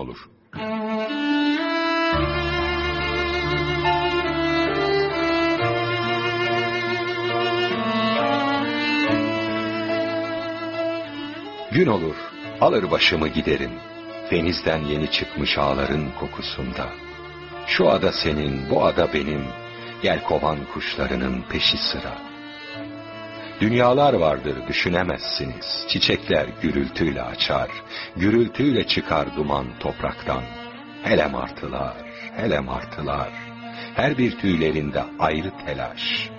olur. Gün olur, alır başımı giderim. Denizden yeni çıkmış ağların kokusunda. Şu ada senin, bu ada benim. Gel kovan kuşlarının peşi sıra. Dünyalar vardır düşünemezsiniz. Çiçekler gürültüyle açar. Gürültüyle çıkar duman topraktan. Hele martılar, hele martılar. Her bir tüylerinde ayrı telaş.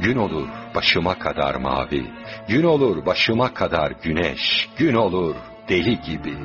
Gün olur başıma kadar mavi, gün olur başıma kadar güneş, gün olur deli gibi.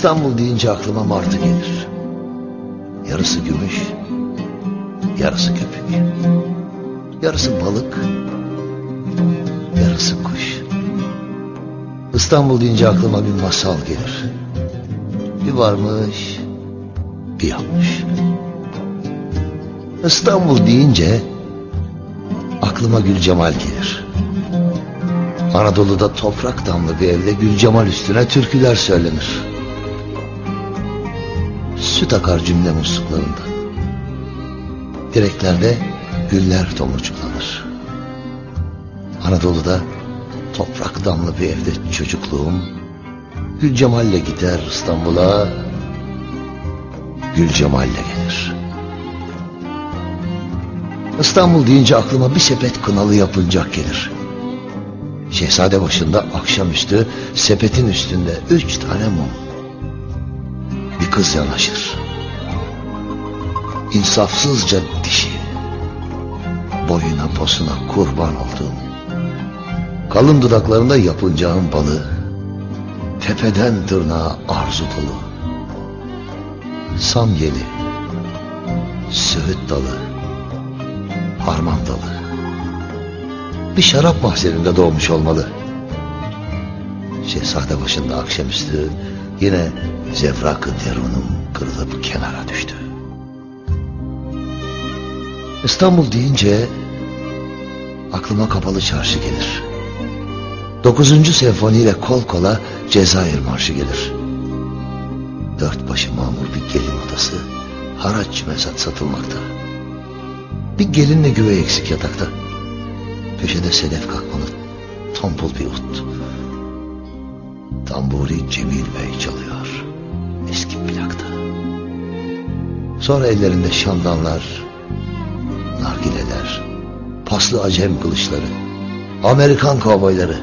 İstanbul deyince aklıma martı gelir. Yarısı gümüş, yarısı köpük. Yarısı balık, yarısı kuş. İstanbul deyince aklıma bir masal gelir. Bir varmış, bir yapmış. İstanbul deyince aklıma Gül Cemal gelir. Anadolu'da toprak damlı bir evde Gül Cemal üstüne türküler söylenir. Süt akar cümle musluklarında. Direklerde güller tomurcuklanır. Anadolu'da toprak damlı bir evde çocukluğum Gül Cemal'le gider İstanbul'a Gül Cemal'le gelir. İstanbul deyince aklıma bir sepet kınalı yapıncak gelir. Şehzade başında akşamüstü sepetin üstünde üç tane mum. Bir kız yanaşır. İnsafsızca dişi. Boyuna posuna kurban olduğum. Kalın dudaklarında yapıncağın balı. Tepeden tırnağa arzu dolu. Samyeli. Söğüt dalı. Harman dalı. Bir şarap mahzeninde doğmuş olmalı. Şehzade başında akşamüstü yine zevrak-ı derunum kırılıp kenara düştü. İstanbul deyince aklıma kapalı çarşı gelir. Dokuzuncu senfoniyle kol kola Cezayir marşı gelir. Dört başı mamur bir gelin odası haraç mezat satılmakta. Bir gelinle güve eksik yatakta. Köşede sedef kalkmalı tombul bir ut. Tamburi Cemil Bey çalıyor eski plakta. Sonra ellerinde şamdanlar, nargileler, paslı acem kılıçları, Amerikan kovboyları,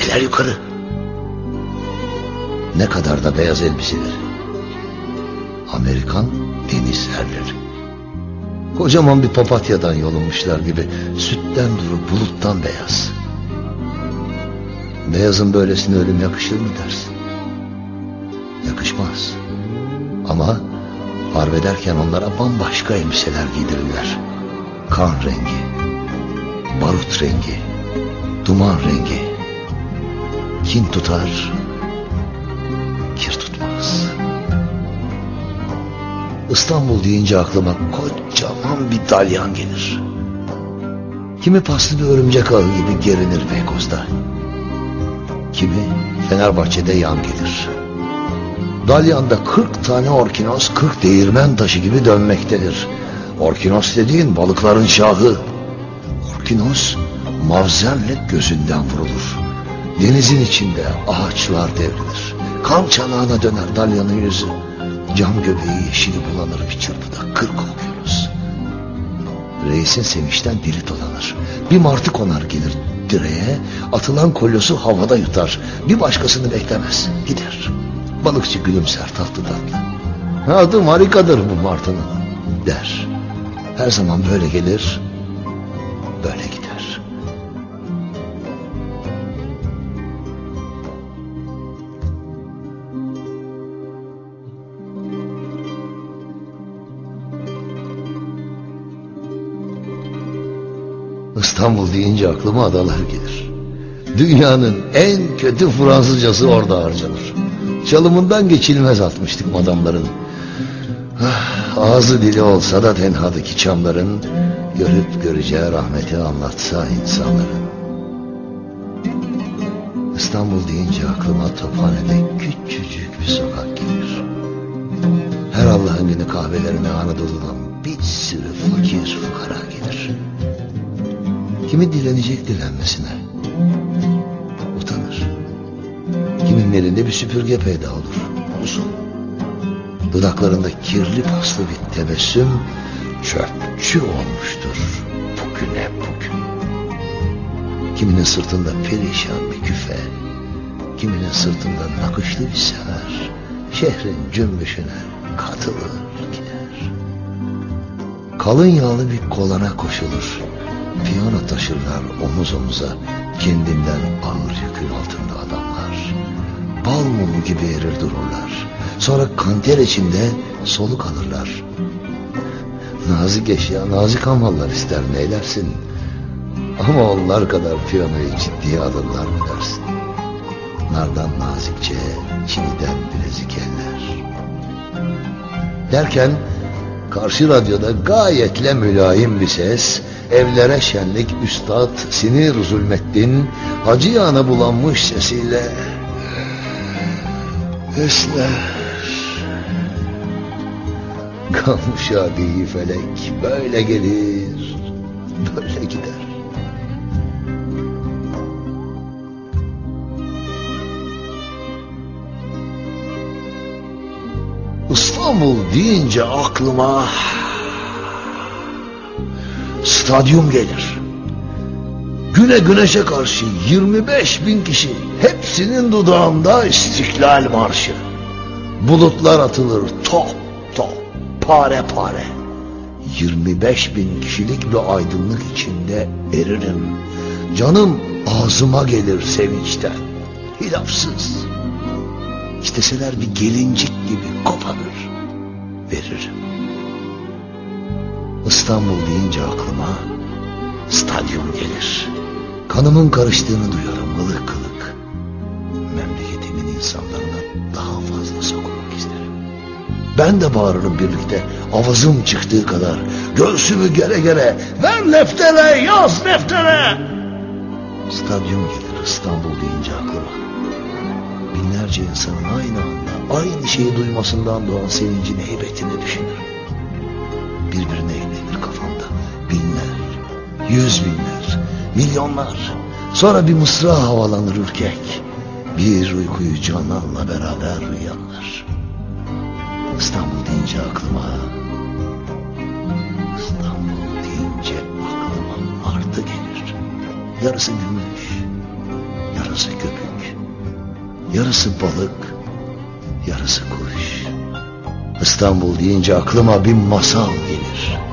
eller yukarı. Ne kadar da beyaz elbiseleri. Amerikan deniz erleri. Kocaman bir papatyadan yolunmuşlar gibi sütten durup buluttan beyaz. Beyazın böylesine ölüm yakışır mı dersin? Yakışmaz. Ama harbederken onlara bambaşka elbiseler giydirirler. Kan rengi, barut rengi, duman rengi. Kin tutar, kir tutmaz. İstanbul deyince aklıma kocaman bir dalyan gelir. Kimi paslı bir örümcek ağı gibi gerinir Beykoz'da. Kimi Fenerbahçe'de yan gelir. Dalyan'da 40 tane orkinos 40 değirmen taşı gibi dönmektedir. Orkinos dediğin balıkların şahı. Orkinos mavzenle gözünden vurulur. Denizin içinde ağaçlar devrilir. Kan çanağına döner Dalyan'ın yüzü. Cam göbeği yeşili bulanır bir çırpıda kırk okyanus. Reisin sevinçten dili dolanır. Bir martı konar gelir direğe, atılan kolyosu havada yutar. Bir başkasını beklemez, gider. Balıkçı gülümser tatlı tatlı. Adım harikadır bu martının der. Her zaman böyle gelir, böyle gider. İstanbul deyince aklıma adalar gelir. Dünyanın en kötü Fransızcası orada harcanır. Çalımından geçilmez atmıştık madamların. Ah, ağzı dili olsa da tenhadaki çamların görüp göreceği rahmeti anlatsa insanların. İstanbul deyince aklıma Tophane'de küçücük bir sokak gelir. Her Allah'ın günü kahvelerine Anadolu'dan bir sürü fakir fukara gelir. Kimi dilenecek dilenmesine. Kimin elinde bir süpürge peyda olur. Uzun. Dudaklarında kirli paslı bir tebessüm çöpçü olmuştur. Bugüne bugün. Kiminin sırtında perişan bir küfe. Kiminin sırtında nakışlı bir semer. Şehrin cümbüşüne katılır gider. Kalın yağlı bir kolana koşulur. Piyano taşırlar omuz omuza kendinden ağır yükün altında. Bal mumu gibi erir dururlar. Sonra kanter içinde soluk alırlar. Nazik eşya nazik almalar ister neylersin. Ama onlar kadar piyanoyu ciddiye alırlar mı dersin? Nardan nazikçe, çiniden bilezik eller. Derken karşı radyoda gayetle mülayim bir ses, evlere şenlik üstad Sinir Zulmettin acı yana bulanmış sesiyle Esler Gam şadiyi felek böyle gelir böyle gider İstanbul deyince aklıma stadyum gelir. Güne güneşe karşı 25 bin kişi hepsinin dudağında istiklal marşı. Bulutlar atılır top top pare pare. 25 bin kişilik bir aydınlık içinde eririm. Canım ağzıma gelir sevinçten. Hilafsız. İsteseler bir gelincik gibi koparır. Veririm. İstanbul deyince aklıma stadyum gelir. Kanımın karıştığını duyarım ılık kılık. Memleketimin insanlarına daha fazla sokulmak isterim. Ben de bağırırım birlikte avazım çıktığı kadar. Göğsümü gere gere ver leftere yaz leftere. Stadyum gelir İstanbul deyince aklıma. Binlerce insanın aynı anda aynı şeyi duymasından doğan sevincin heybetini düşünürüm. Birbirine evlenir kafamda. Binler, yüz binler, milyonlar. Sonra bir mısra havalanır ürkek. Bir uykuyu cananla beraber uyanır. İstanbul deyince aklıma İstanbul deyince aklıma martı gelir. Yarısı gümüş, yarısı köpük, yarısı balık, yarısı kuş. İstanbul deyince aklıma bir masal gelir.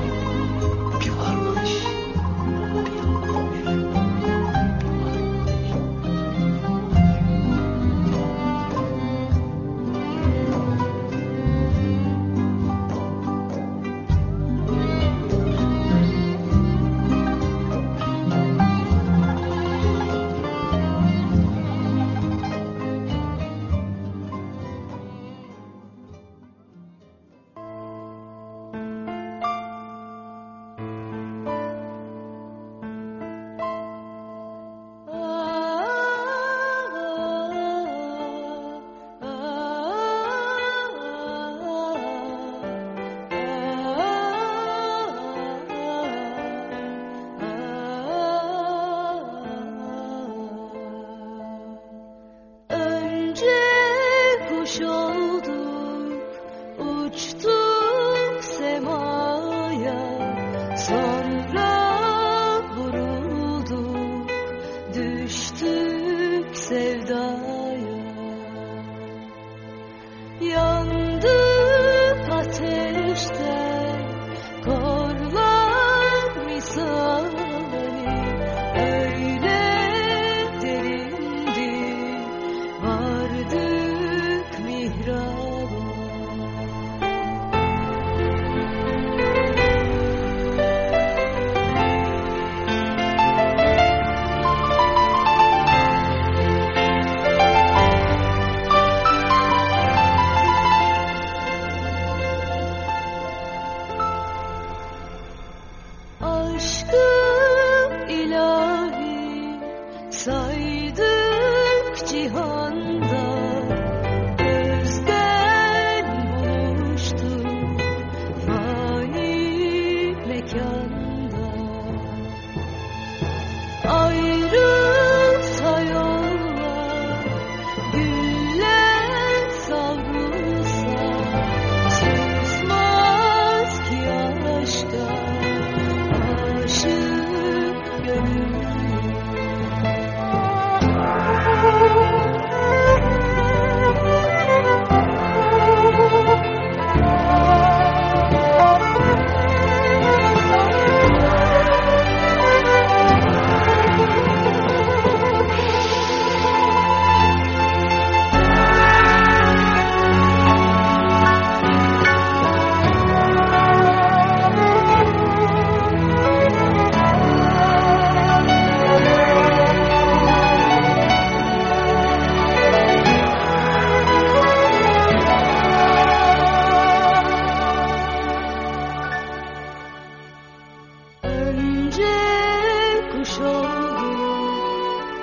kuş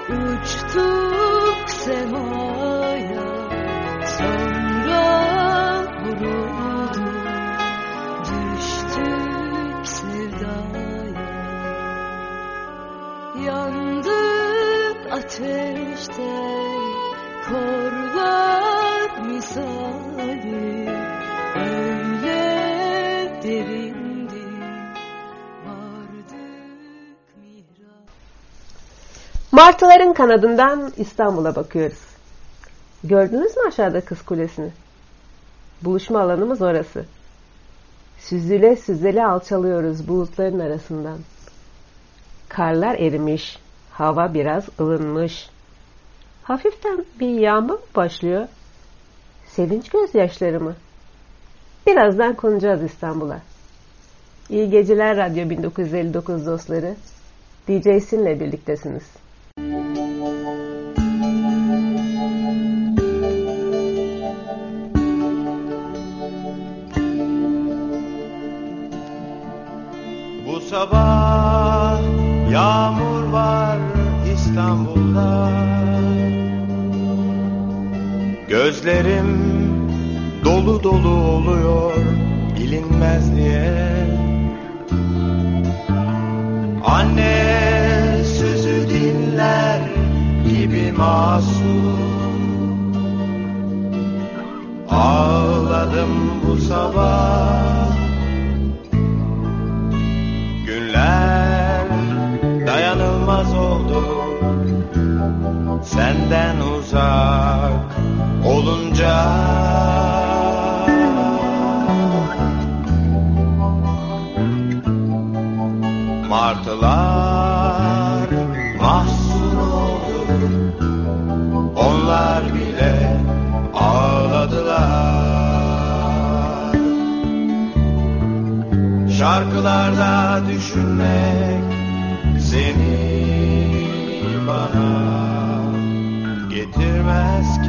uçtuk semaya sonra vuruldu düştük sevdaya. Yandık ateşte Martıların kanadından İstanbul'a bakıyoruz. Gördünüz mü aşağıda Kız Kulesi'ni? Buluşma alanımız orası. Süzüle süzüle alçalıyoruz bulutların arasından. Karlar erimiş, hava biraz ılınmış. Hafiften bir yağmur başlıyor. Sevinç gözyaşları mı? Birazdan konacağız İstanbul'a. İyi geceler Radyo 1959 dostları. DJ Sin'le birliktesiniz. Yağmur var İstanbul'da. Gözlerim dolu dolu oluyor bilinmez diye Anne sözü dinler gibi masum. Ağladım bu sabah dayanılmaz oldu. Senden uzak olunca. Martılar mahzun oldu. Onlar bile ağladılar. Şarkılarda düşünmek seni bana getirmez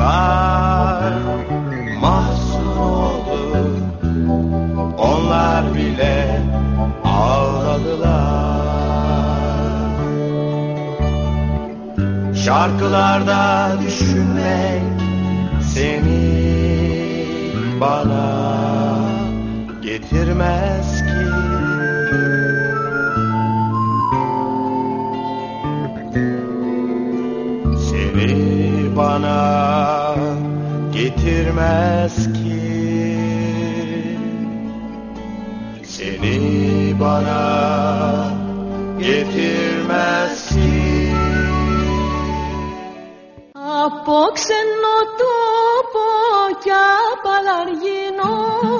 Martılar mahzun oldu. Onlar bile ağladılar Şarkılarda düşünmek seni bana getirmez bana getirmez ki Seni bana getirmez ki Από ξένο τόπο κι απαλαργίνο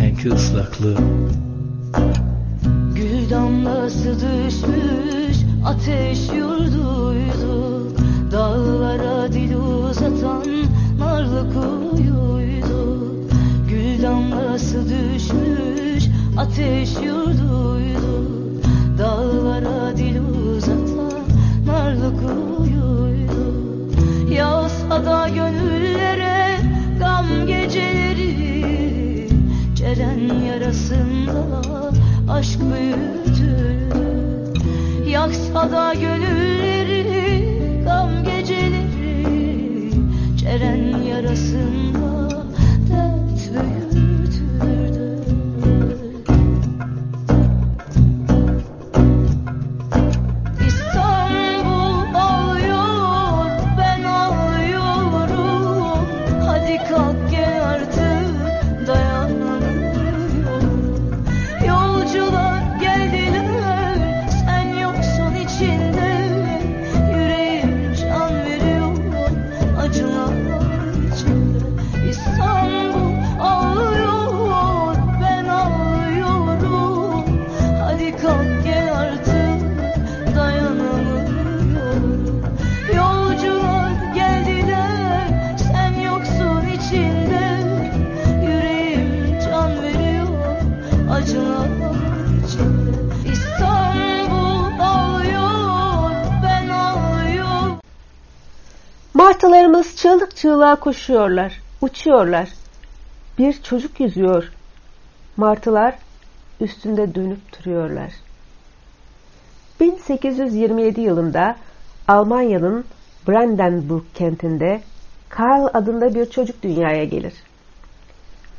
giderkenki ıslaklığı koşuyorlar, uçuyorlar. Bir çocuk yüzüyor. Martılar üstünde dönüp duruyorlar. 1827 yılında Almanya'nın Brandenburg kentinde Karl adında bir çocuk dünyaya gelir.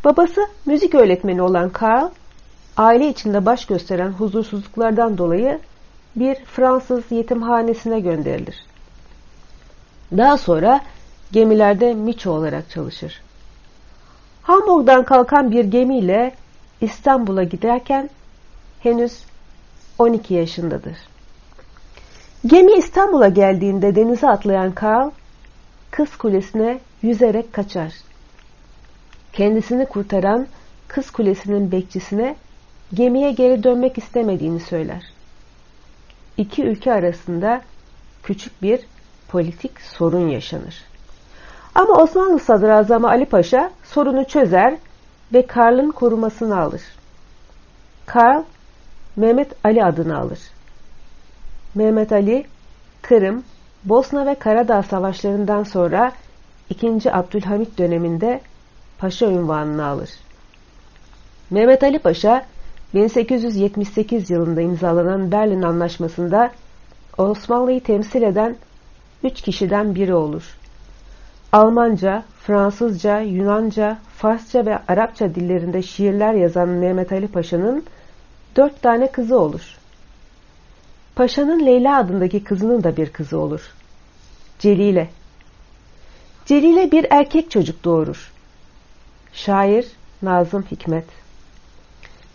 Babası müzik öğretmeni olan Karl, aile içinde baş gösteren huzursuzluklardan dolayı bir Fransız yetimhanesine gönderilir. Daha sonra gemilerde miço olarak çalışır. Hamburg'dan kalkan bir gemiyle İstanbul'a giderken henüz 12 yaşındadır. Gemi İstanbul'a geldiğinde denize atlayan Karl, Kız Kulesi'ne yüzerek kaçar. Kendisini kurtaran Kız Kulesi'nin bekçisine gemiye geri dönmek istemediğini söyler. İki ülke arasında küçük bir politik sorun yaşanır. Ama Osmanlı Sadrazamı Ali Paşa sorunu çözer ve Karl'ın korumasını alır. Karl, Mehmet Ali adını alır. Mehmet Ali, Kırım, Bosna ve Karadağ savaşlarından sonra 2. Abdülhamit döneminde paşa unvanını alır. Mehmet Ali Paşa 1878 yılında imzalanan Berlin Anlaşması'nda Osmanlı'yı temsil eden üç kişiden biri olur. Almanca, Fransızca, Yunanca, Farsça ve Arapça dillerinde şiirler yazan Mehmet Ali Paşa'nın dört tane kızı olur. Paşa'nın Leyla adındaki kızının da bir kızı olur. Celile. Celile bir erkek çocuk doğurur. Şair Nazım Hikmet.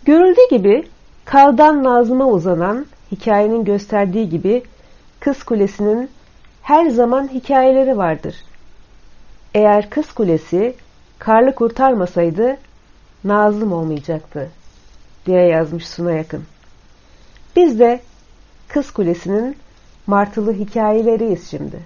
Görüldüğü gibi Kal'dan Nazım'a uzanan hikayenin gösterdiği gibi Kız Kulesi'nin her zaman hikayeleri vardır. Eğer Kız Kulesi Karlı kurtarmasaydı Nazım olmayacaktı diye yazmış Suna Yakın. Biz de Kız Kulesi'nin martılı hikayeleriyiz şimdi.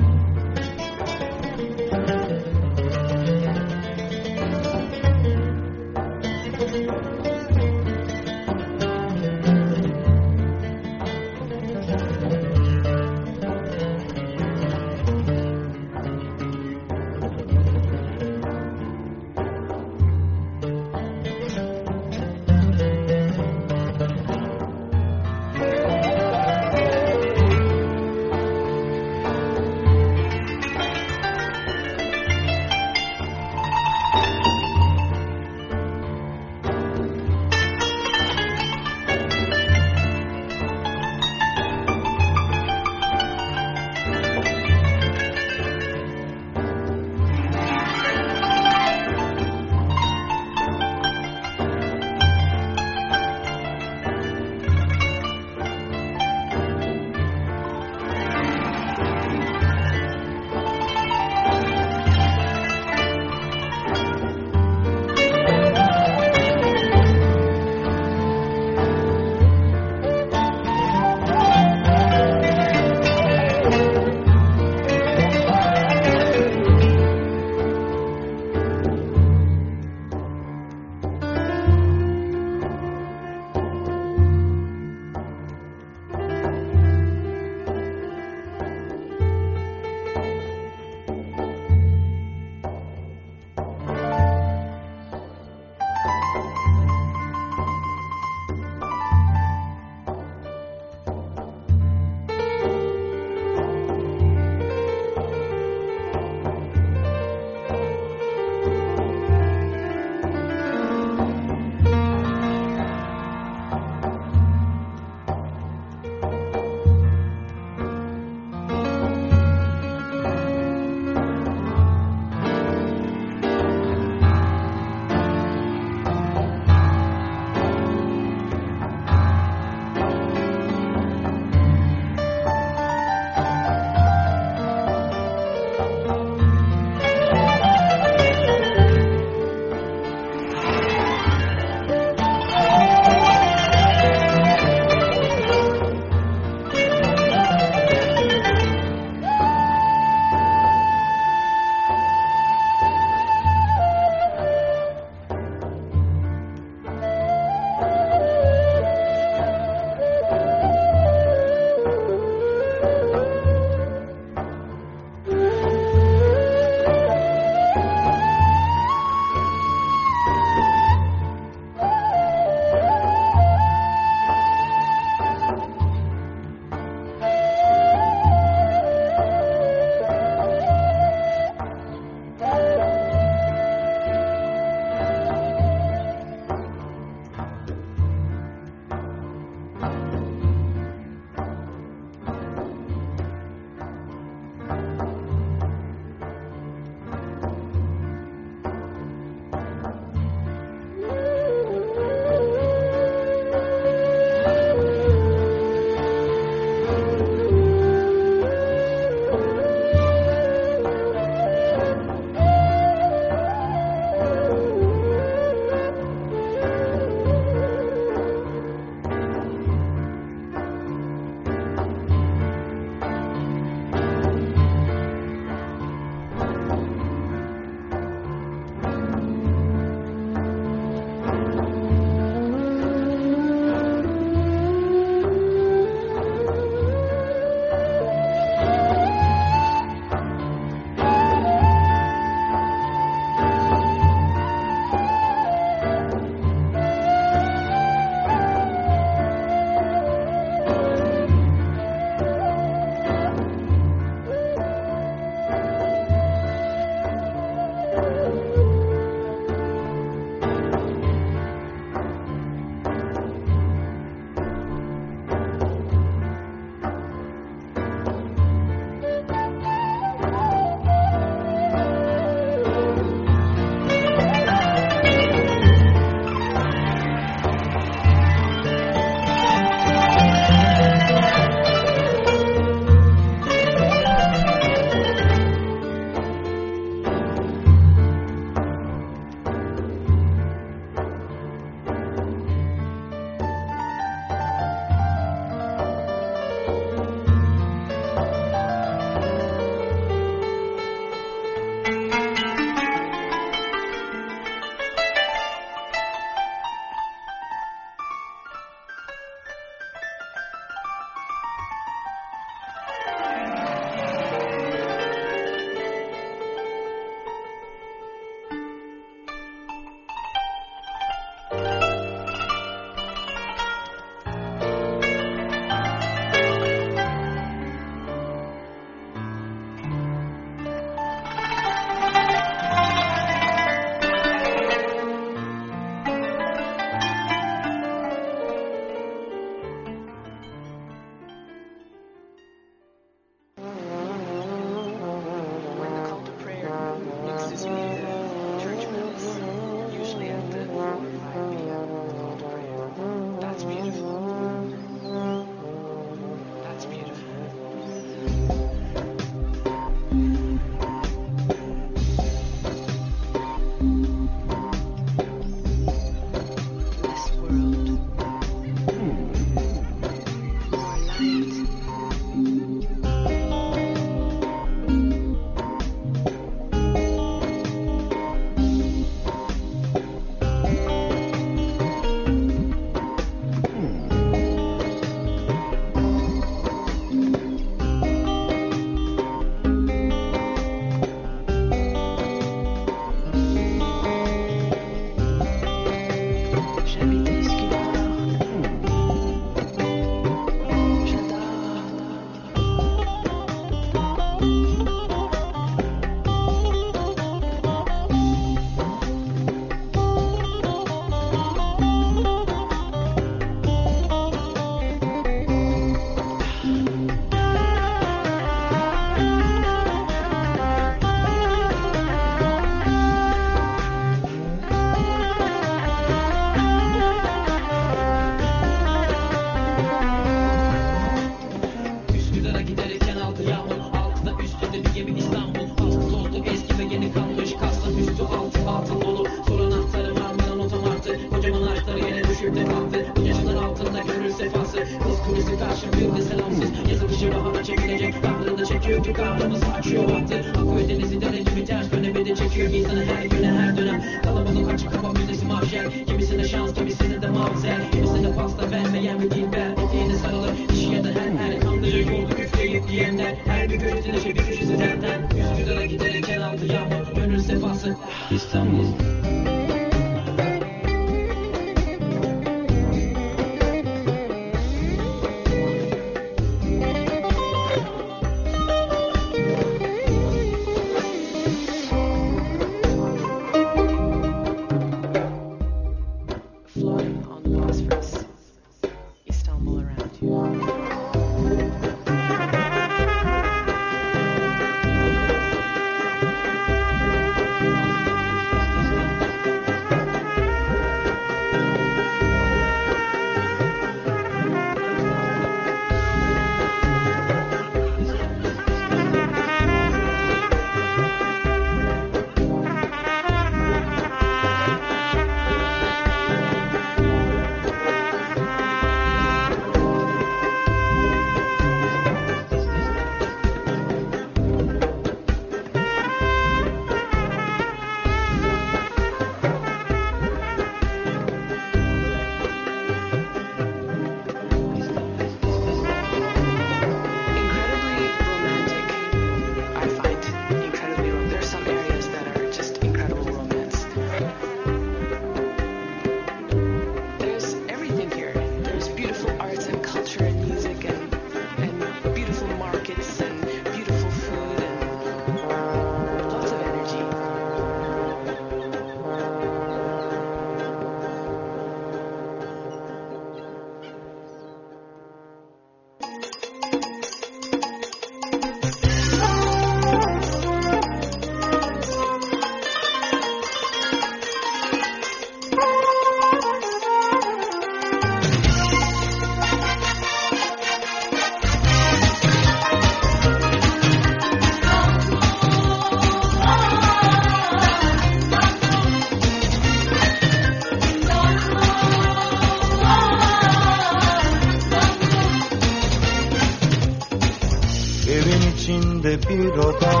İçinde bir oda.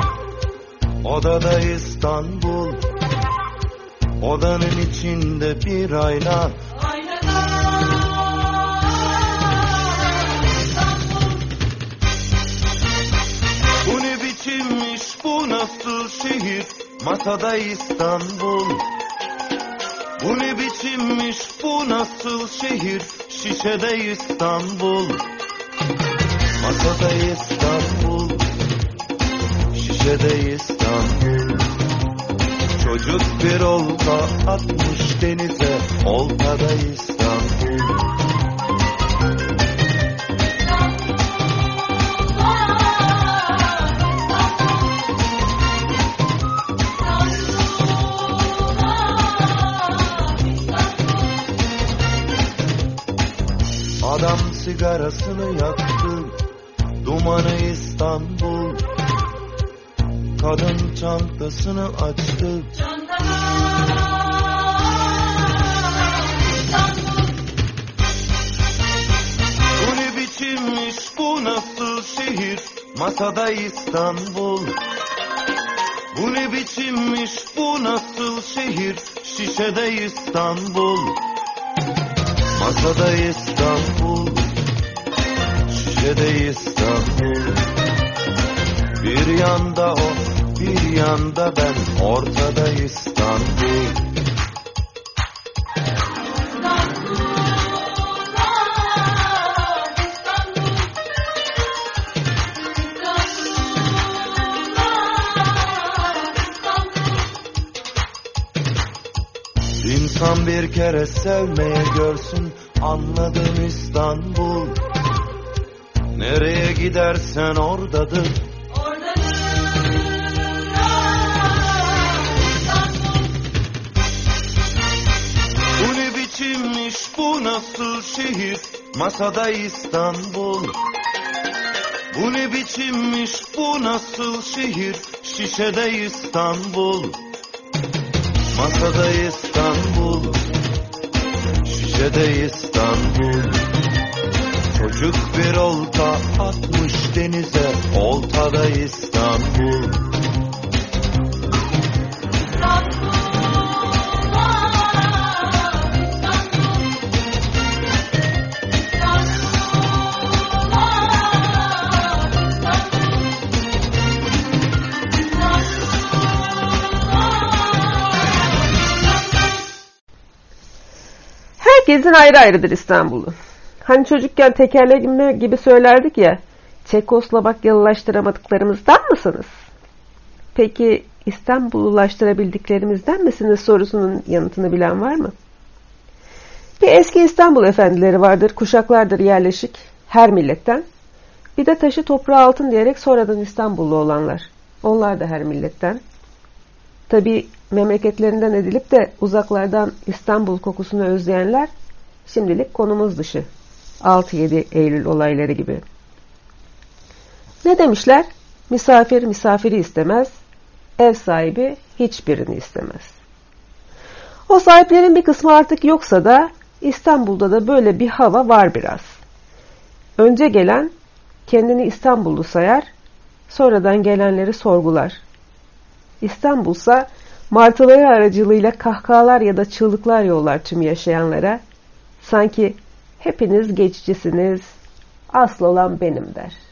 Odada İstanbul. Odanın içinde bir ayna. Bu ne biçim iş bu nasıl şehir? Masada İstanbul. Bu ne biçim iş bu nasıl şehir? Şişede İstanbul. Masada İstanbul Şişede İstanbul. Çocuk bir olta atmış denize Oltada İstanbul. Adam sigarasını yaktı Dumanı İstanbul Kadın çantasını açtı. Bu ne biçim iş bu nasıl şehir? Masada İstanbul. Bu ne biçim iş bu nasıl şehir? Şişede İstanbul. Masada İstanbul. Şişede İstanbul. Bir yanda o bir yanda ben Ortada İstanbul İnsan bir kere sevmeye görsün Anladım İstanbul. Nereye gidersen oradadır şehir Masada İstanbul. Bu ne biçim iş bu nasıl şehir? Şişede İstanbul. Masada İstanbul. Şişede İstanbul. Çocuk bir olta atmış denize Oltada İstanbul Herkesin ayrı ayrıdır İstanbul'u. Hani çocukken tekerleme gibi söylerdik ya, Çekoslovakyalılaştıramadıklarımızdan mısınız? Peki İstanbullulaştırabildiklerimizden misiniz sorusunun yanıtını bilen var mı? Bir eski İstanbul efendileri vardır, kuşaklardır yerleşik, her milletten. Bir de taşı toprağı altın diyerek sonradan İstanbullu olanlar. Onlar da her milletten. Tabi memleketlerinden edilip de uzaklardan İstanbul kokusunu özleyenler şimdilik konumuz dışı. 6-7 Eylül olayları gibi. Ne demişler? Misafir misafiri istemez, ev sahibi hiçbirini istemez. O sahiplerin bir kısmı artık yoksa da İstanbul'da da böyle bir hava var biraz. Önce gelen kendini İstanbullu sayar, sonradan gelenleri sorgular. İstanbulsa martıları aracılığıyla kahkahalar ya da çığlıklar yollar tüm yaşayanlara. Sanki hepiniz geçicisiniz, asıl olan benim der.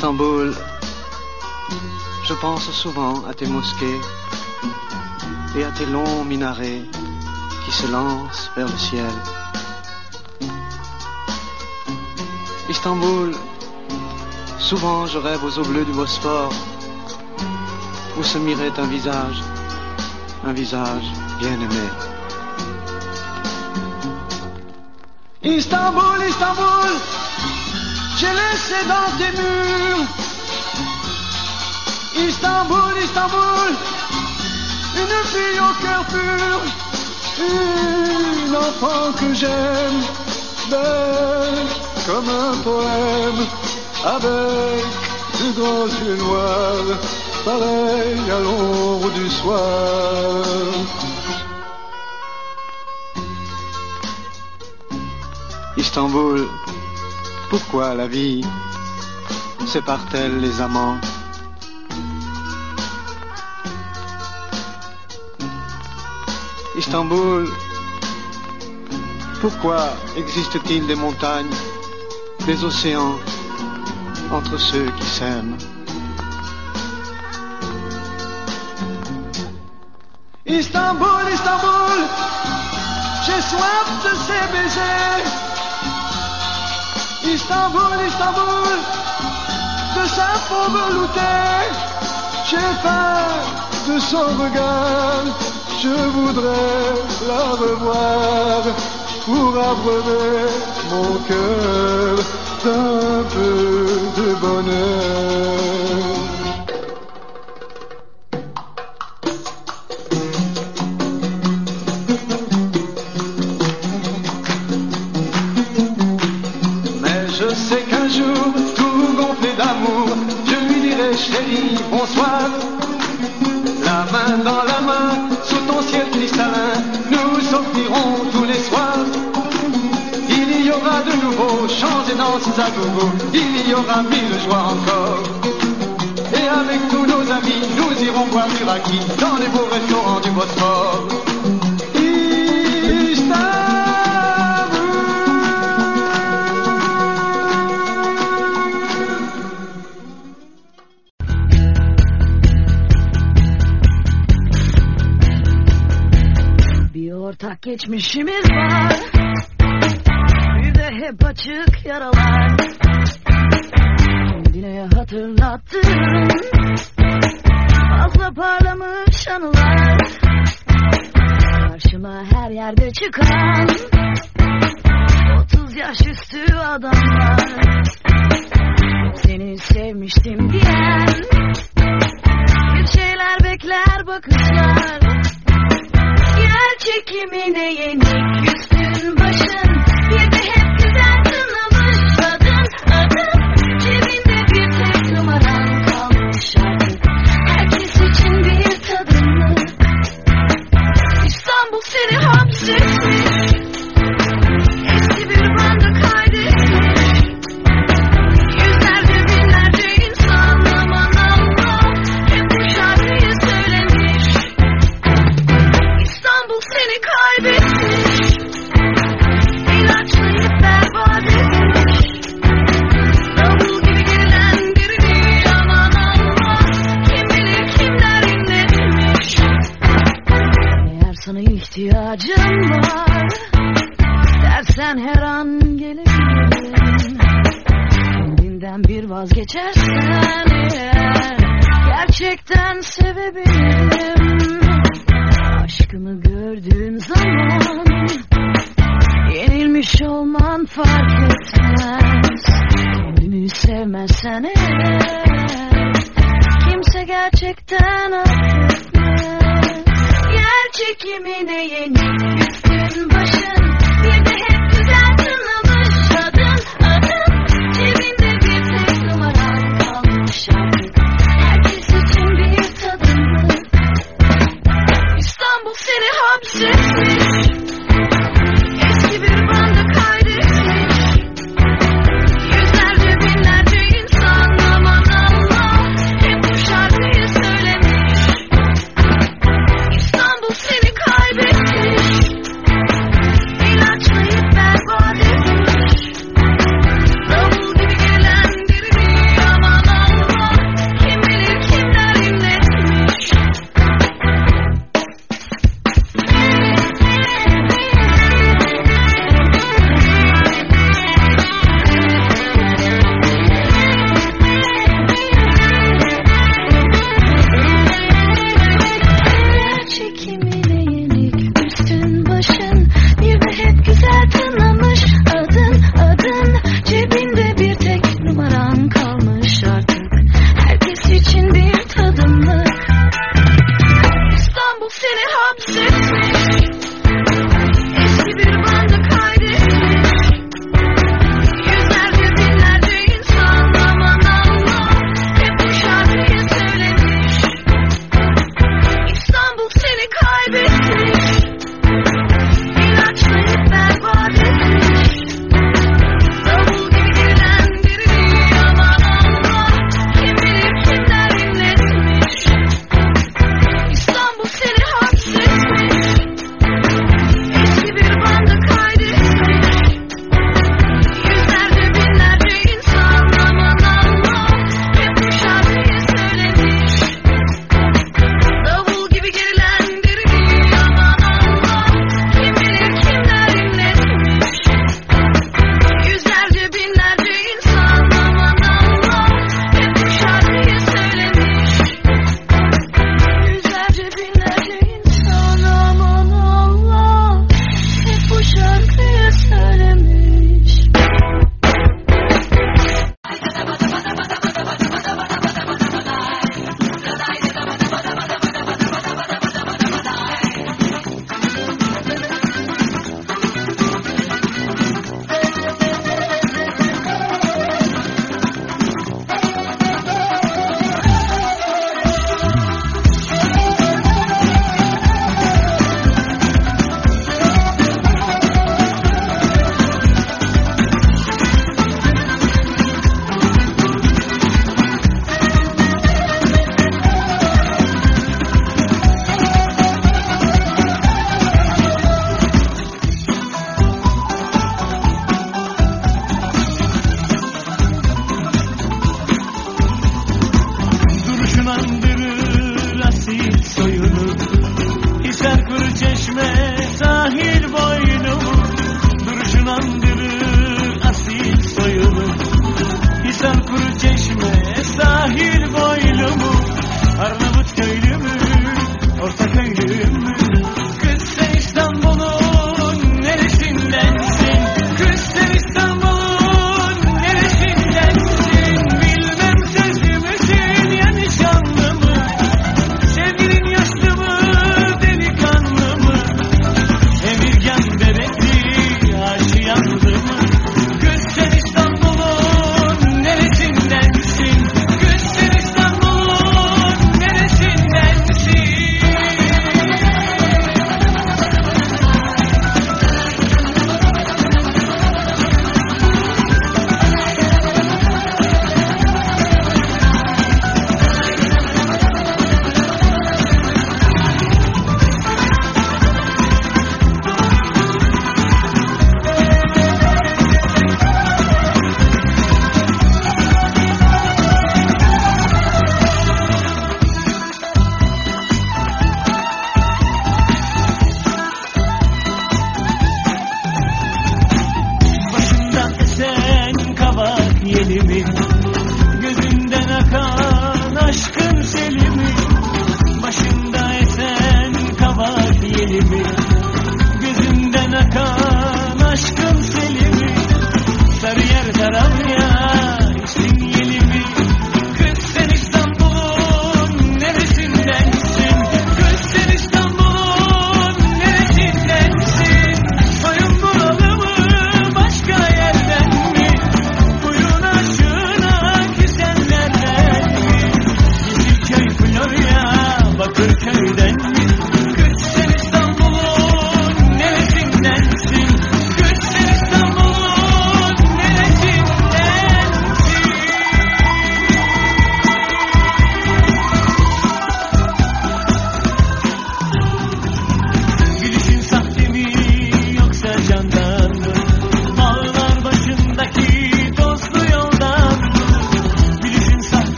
Istanbul, je pense souvent à tes mosquées et à tes longs minarets qui se lancent vers le ciel. Istanbul, souvent je rêve aux eaux bleues du Bosphore où se mirait un visage, un visage bien aimé. Istanbul, Istanbul, j'ai laissé dans tes murs. Istanbul, Istanbul, une fille au cœur pur, une enfant que j'aime, belle comme un poème, avec de grands yeux noirs, pareil à l'ombre du soir. Istanbul, pourquoi la vie sépare-t-elle les amants Istanbul, pourquoi existe-t-il des montagnes, des océans entre ceux qui s'aiment Istanbul, Istanbul, j'ai soif de ces baisers. Istanbul, Istanbul, de sa peau veloutée. J'ai faim de son regard, je voudrais la revoir pour abreuver mon cœur d'un peu de bonheur. Raki dans les beaux restaurants du Bosphore. Bir ortak geçmişimiz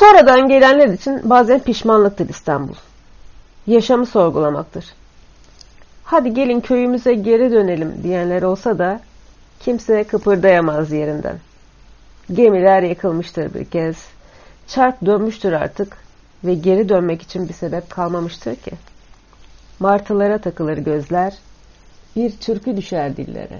Sonradan gelenler için bazen pişmanlıktır İstanbul. Yaşamı sorgulamaktır. Hadi gelin köyümüze geri dönelim diyenler olsa da kimse kıpırdayamaz yerinden. Gemiler yakılmıştır bir kez. Çark dönmüştür artık ve geri dönmek için bir sebep kalmamıştır ki. Martılara takılır gözler, bir çırpı düşer dillere.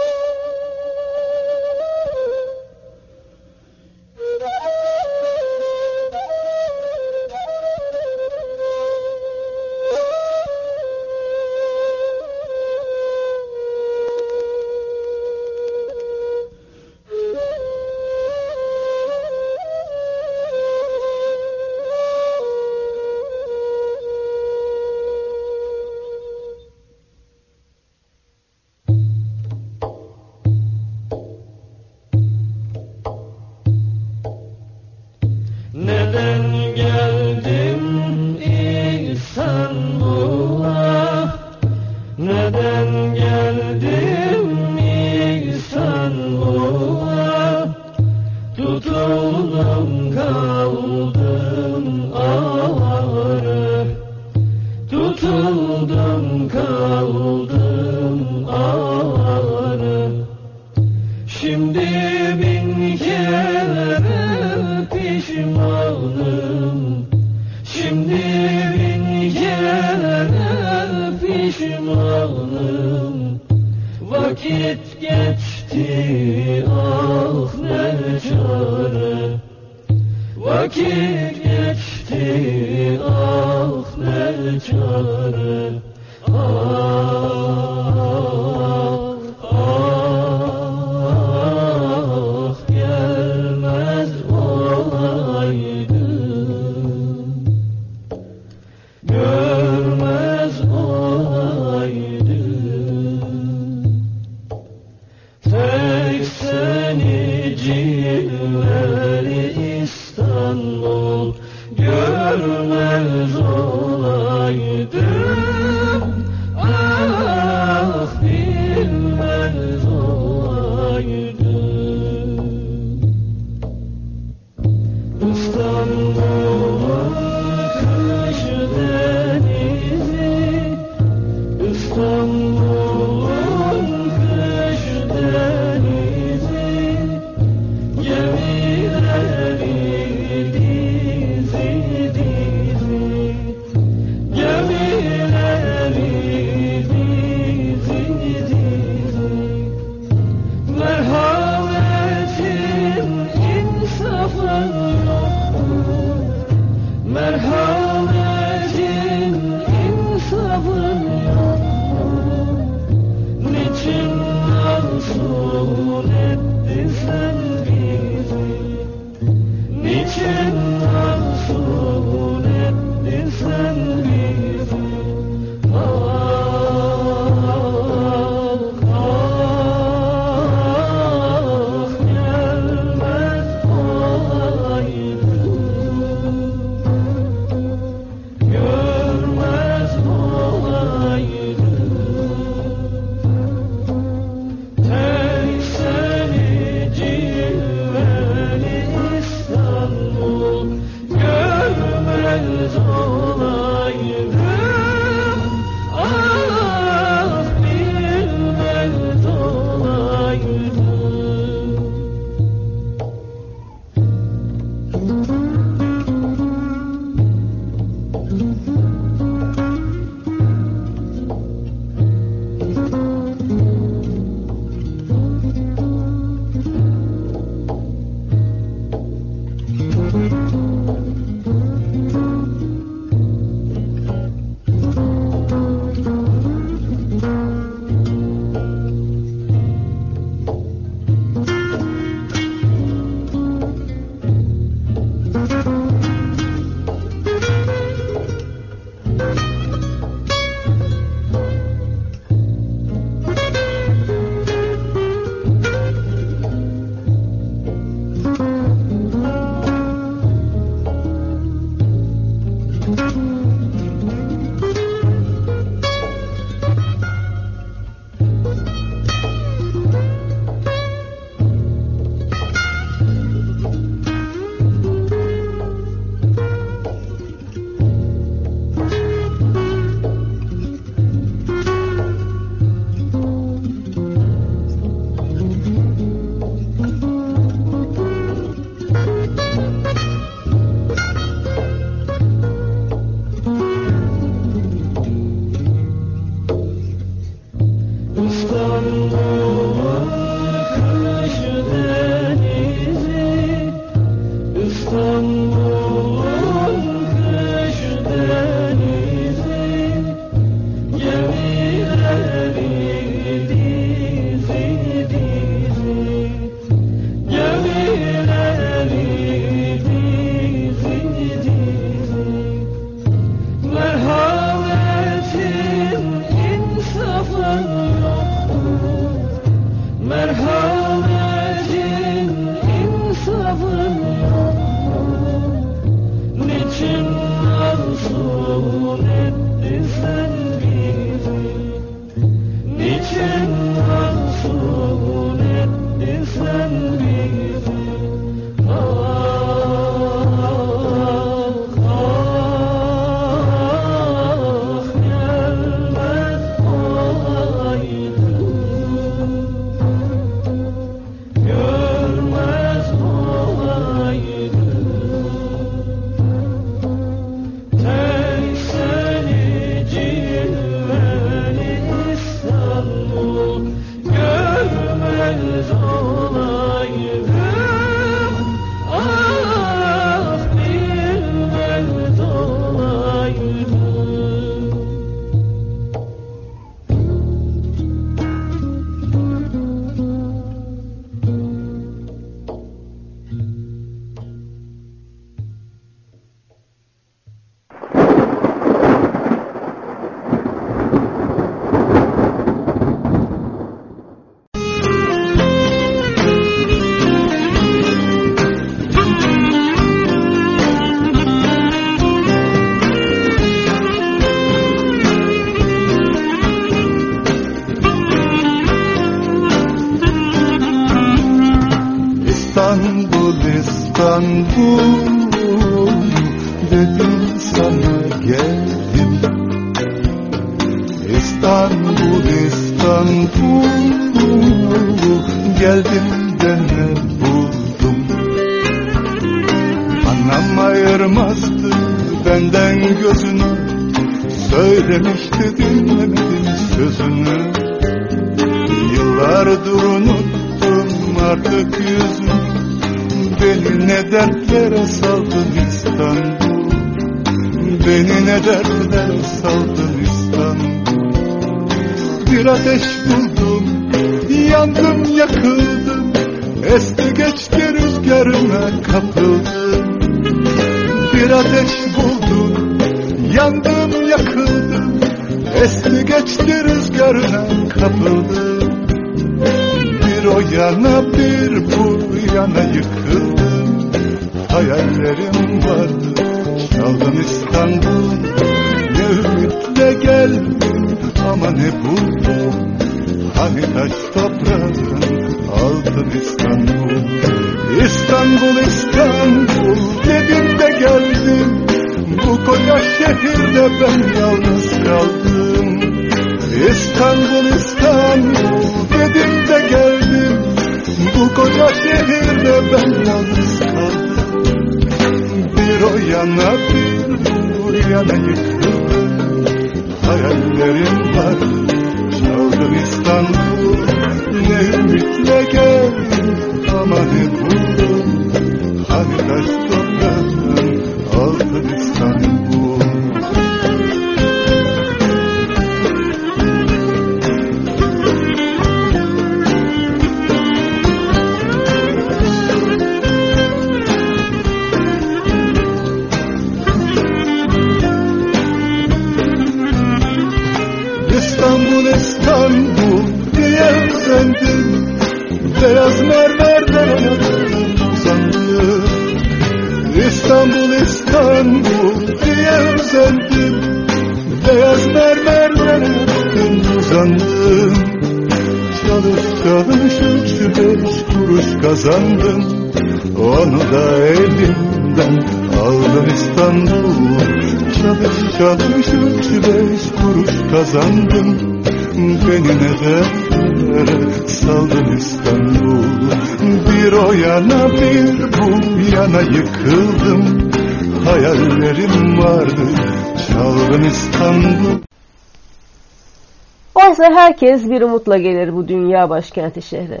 Herkes bir umutla gelir bu dünya başkenti şehre.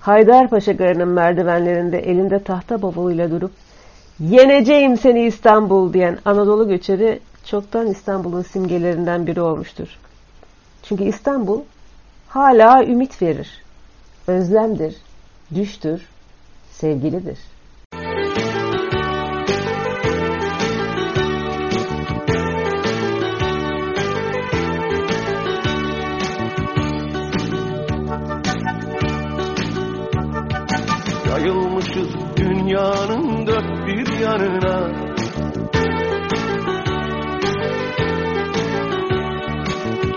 Haydarpaşa garının merdivenlerinde elinde tahta bavuluyla durup ''Yeneceğim seni İstanbul'' diyen Anadolu göçeri çoktan İstanbul'un simgelerinden biri olmuştur. Çünkü İstanbul hala ümit verir, özlemdir, düştür, sevgilidir. Yayılmışız dünyanın dört bir yanına.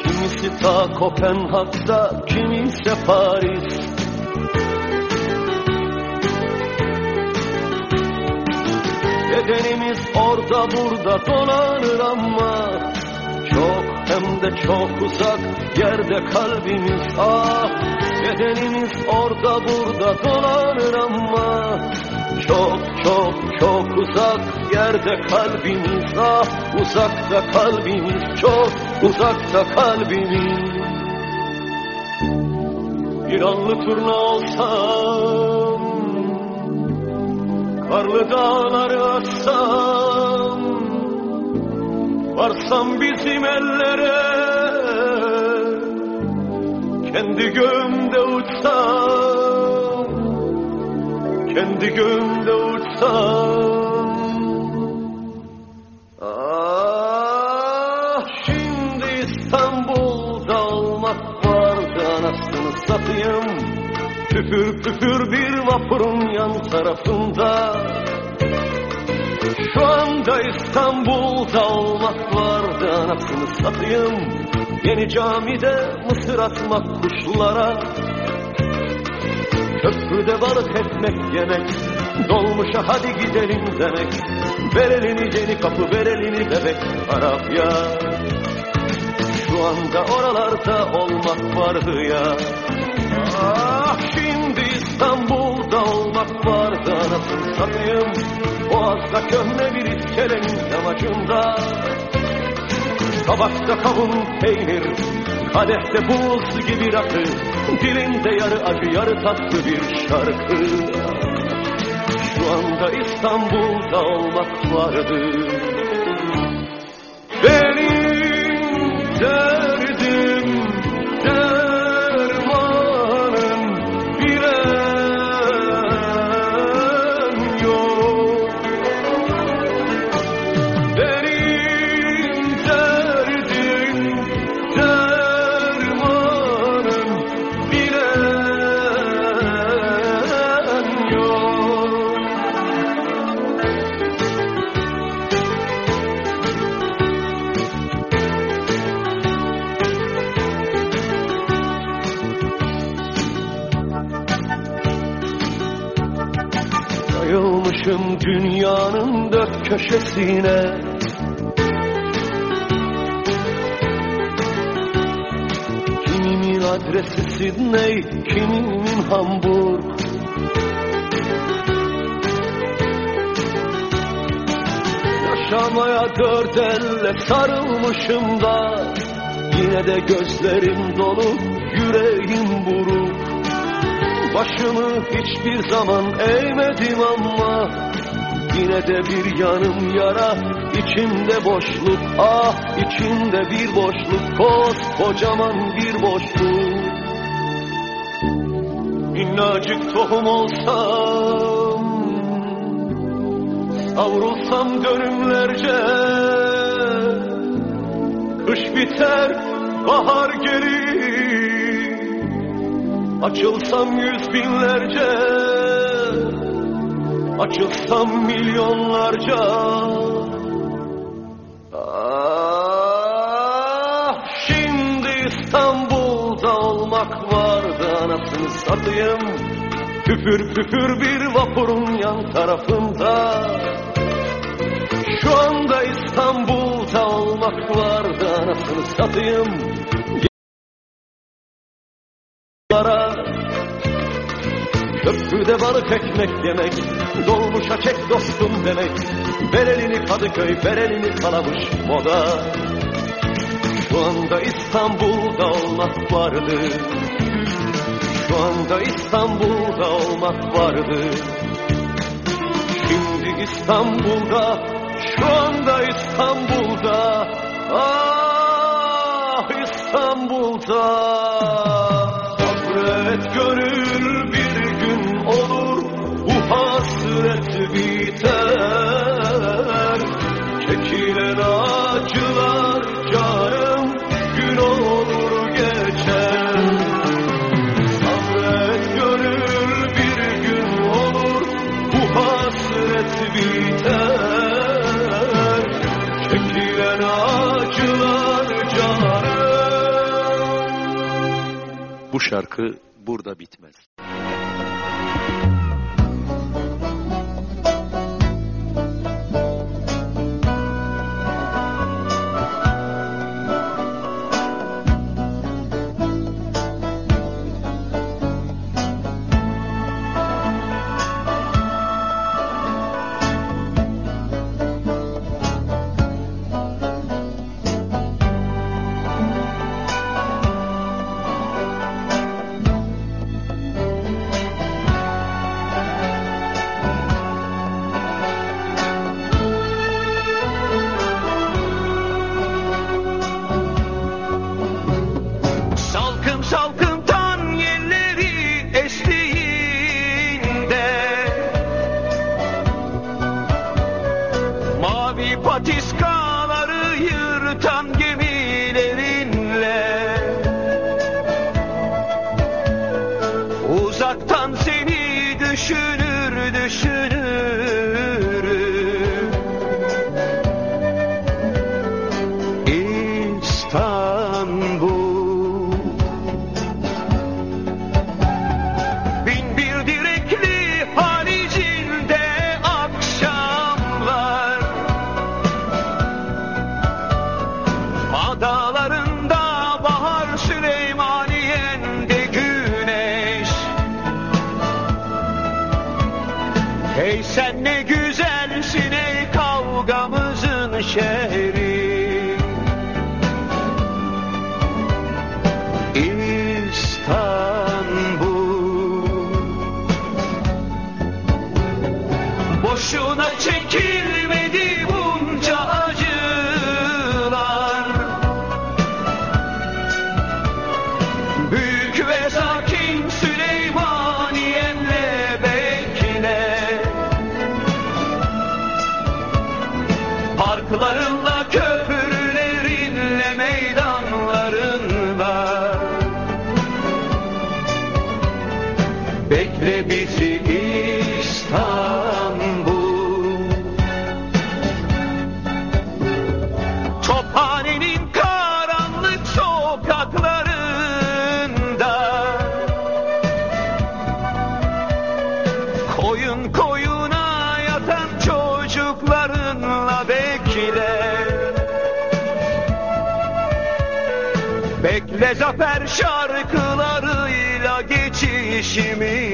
Kimisi ta Kopenhag'da, kimisi Paris. Bedenimiz orada burada dolanır ama hem de çok uzak yerde kalbimiz ah Bedenimiz orada burada dolanır ama Çok çok çok uzak yerde kalbimiz ah Uzakta kalbimiz çok uzakta kalbimiz. Bir anlı turna olsam Karlı dağları aşsam Varsam bizim ellere Kendi göğümde uçsam Kendi göğümde uçsam Ah şimdi İstanbul'da olmak vardı anasını satayım. Püfür püfür bir vapurun yan tarafında Şu anda İstanbul'da olmak vardı. Anasını satayım. Yeni camide mısır atmak kuşlara. Köprüde balık etmek yemek. Dolmuşa hadi gidelim demek. Ver elini yeni kapı ver elini bebek Arapya. Şu anda oralarda olmak vardı ya. Ah şimdi İstanbul'da olmak vardı. Anasını satayım Boğaz'da köhne bir iskelenin yamacında. Tabakta kavun peynir Kadehte buz gibi rakı Dilinde yarı acı yarı tatlı bir şarkı. Şu anda İstanbul'da olmak vardı Benim Yayılmışım dünyanın dört köşesine. Kimimin adresi Sydney, kimimin Hamburg. Yaşamaya dört elle sarılmışım da Yine de gözlerim dolu, yüreğim buruk Başımı hiçbir zaman eğmedim ama Yine de bir yanım yara içimde boşluk Ah içimde bir boşluk Koskocaman bir boşluk. Minnacık tohum olsam Savrulsam dönümlerce Kış biter bahar gelir Açılsam yüz binlerce Açılsam milyonlarca. Ah şimdi İstanbul'da olmak vardı anasını satayım. Püfür püfür bir vapurun yan tarafında. Şu anda İstanbul'da olmak vardı anasını satayım dönmek demek. Dolmuşa çek dostum demek. Ver elini Kadıköy ver elini kalamış moda. Şu anda İstanbul'da olmak vardı. Şu anda İstanbul'da olmak vardı. Şimdi İstanbul'da Şu anda İstanbul'da. Ah İstanbul'da. Sabret gönül bir hasret biter. Çekilen acılar canım gün olur geçer. Sabret gönül bir gün olur bu hasret biter. Bu şarkı burada bitmez. ve zafer şarkılarıyla geçişimiz.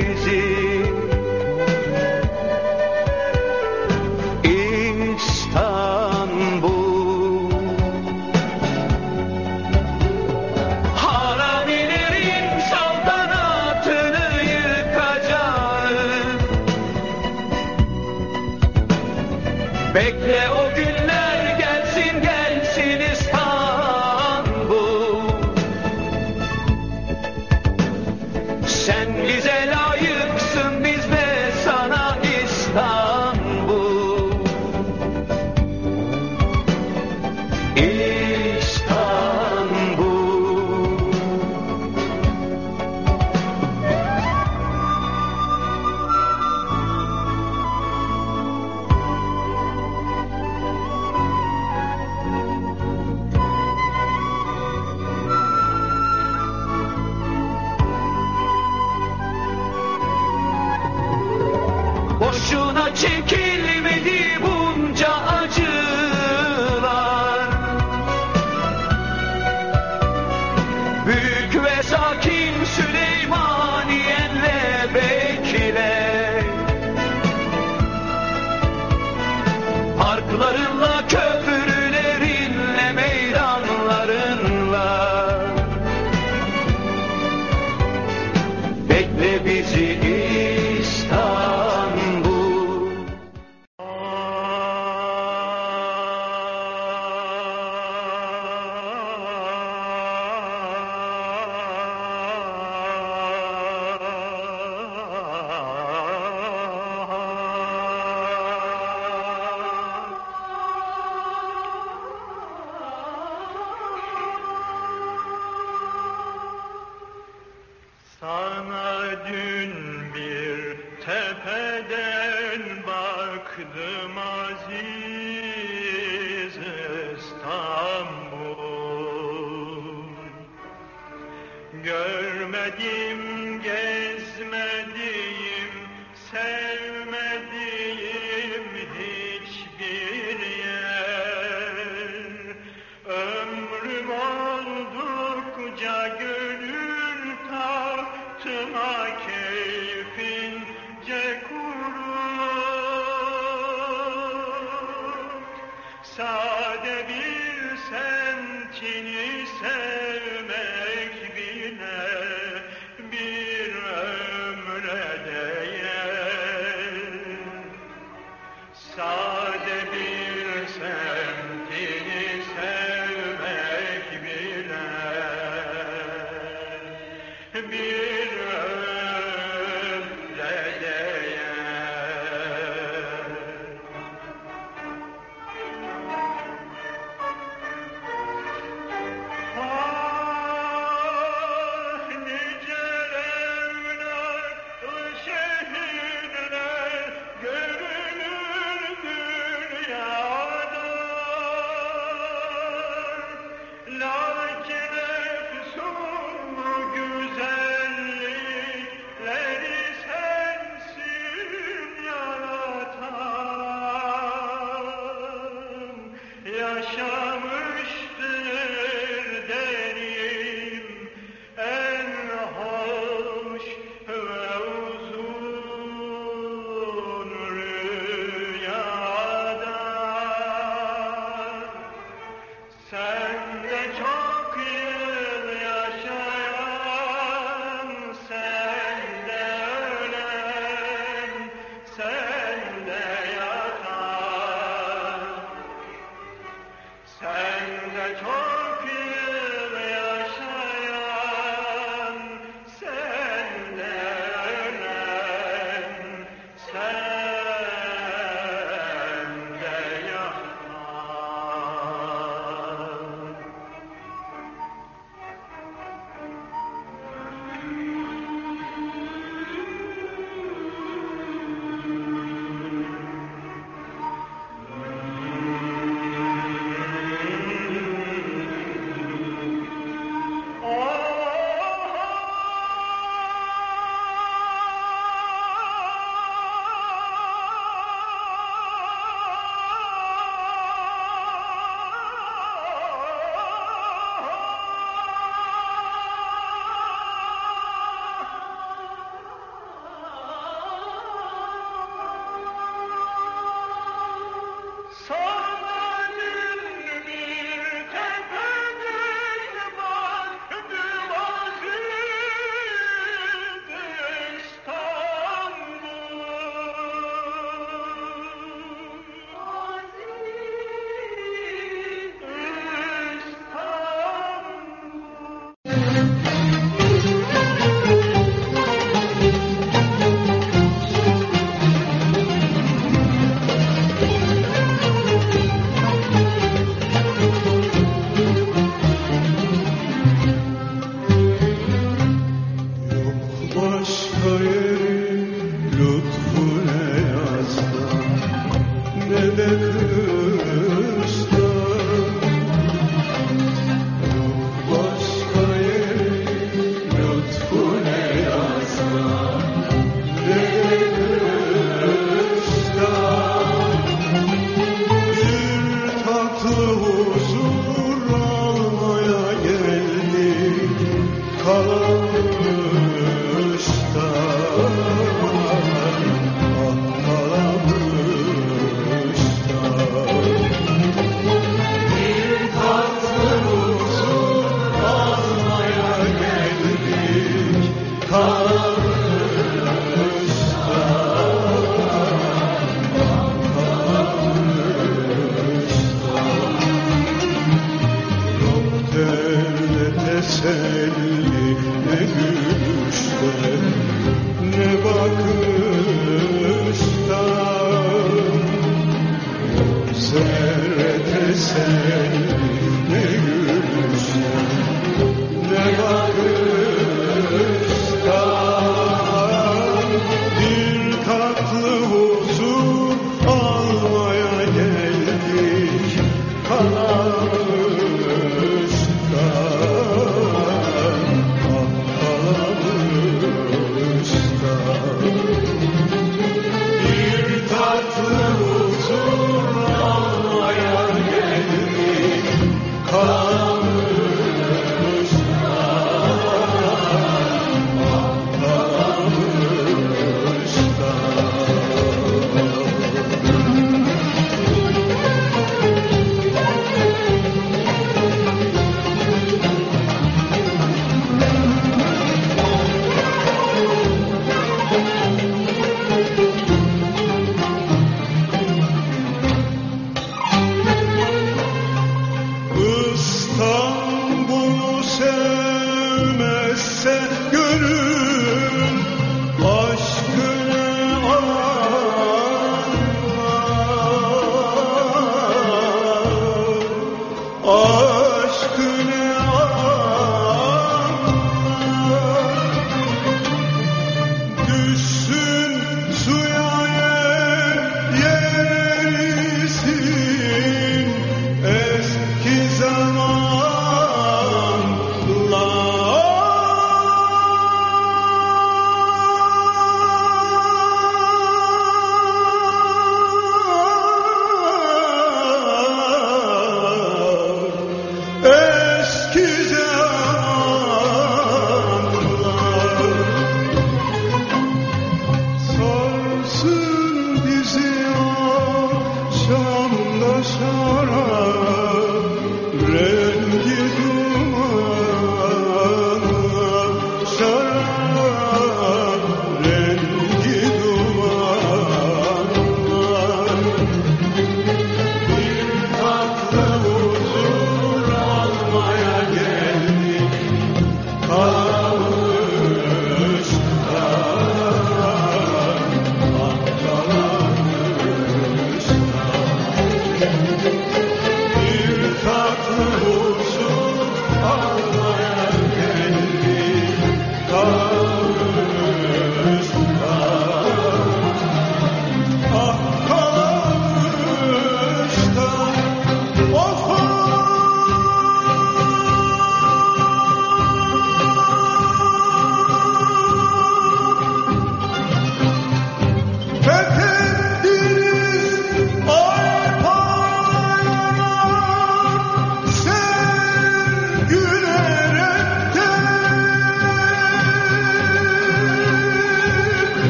yaşa.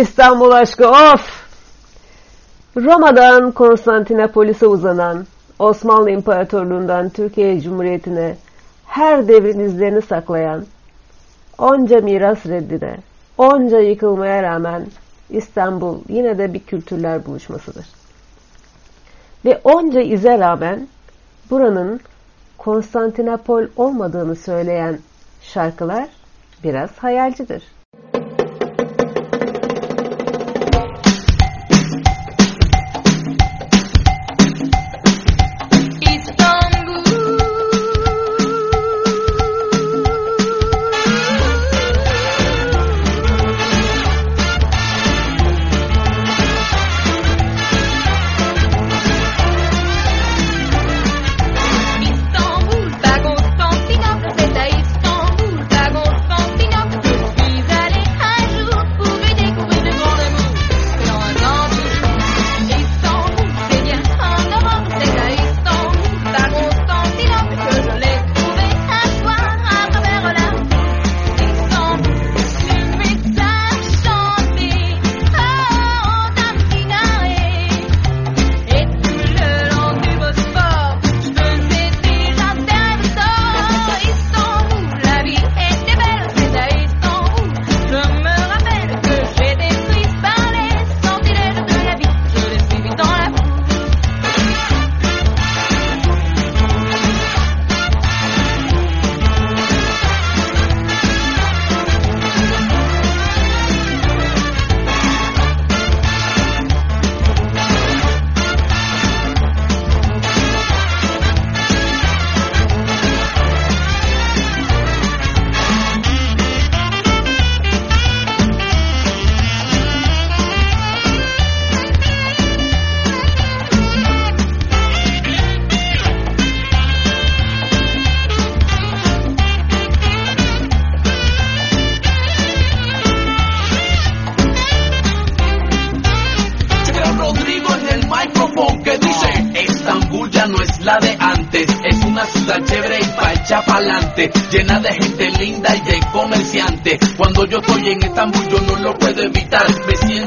İstanbul aşkı of! Roma'dan Konstantinopolis'e uzanan Osmanlı İmparatorluğu'ndan Türkiye Cumhuriyeti'ne her devrin izlerini saklayan onca miras reddine, onca yıkılmaya rağmen İstanbul yine de bir kültürler buluşmasıdır. Ve onca ize rağmen buranın Konstantinopol olmadığını söyleyen şarkılar biraz hayalcidir.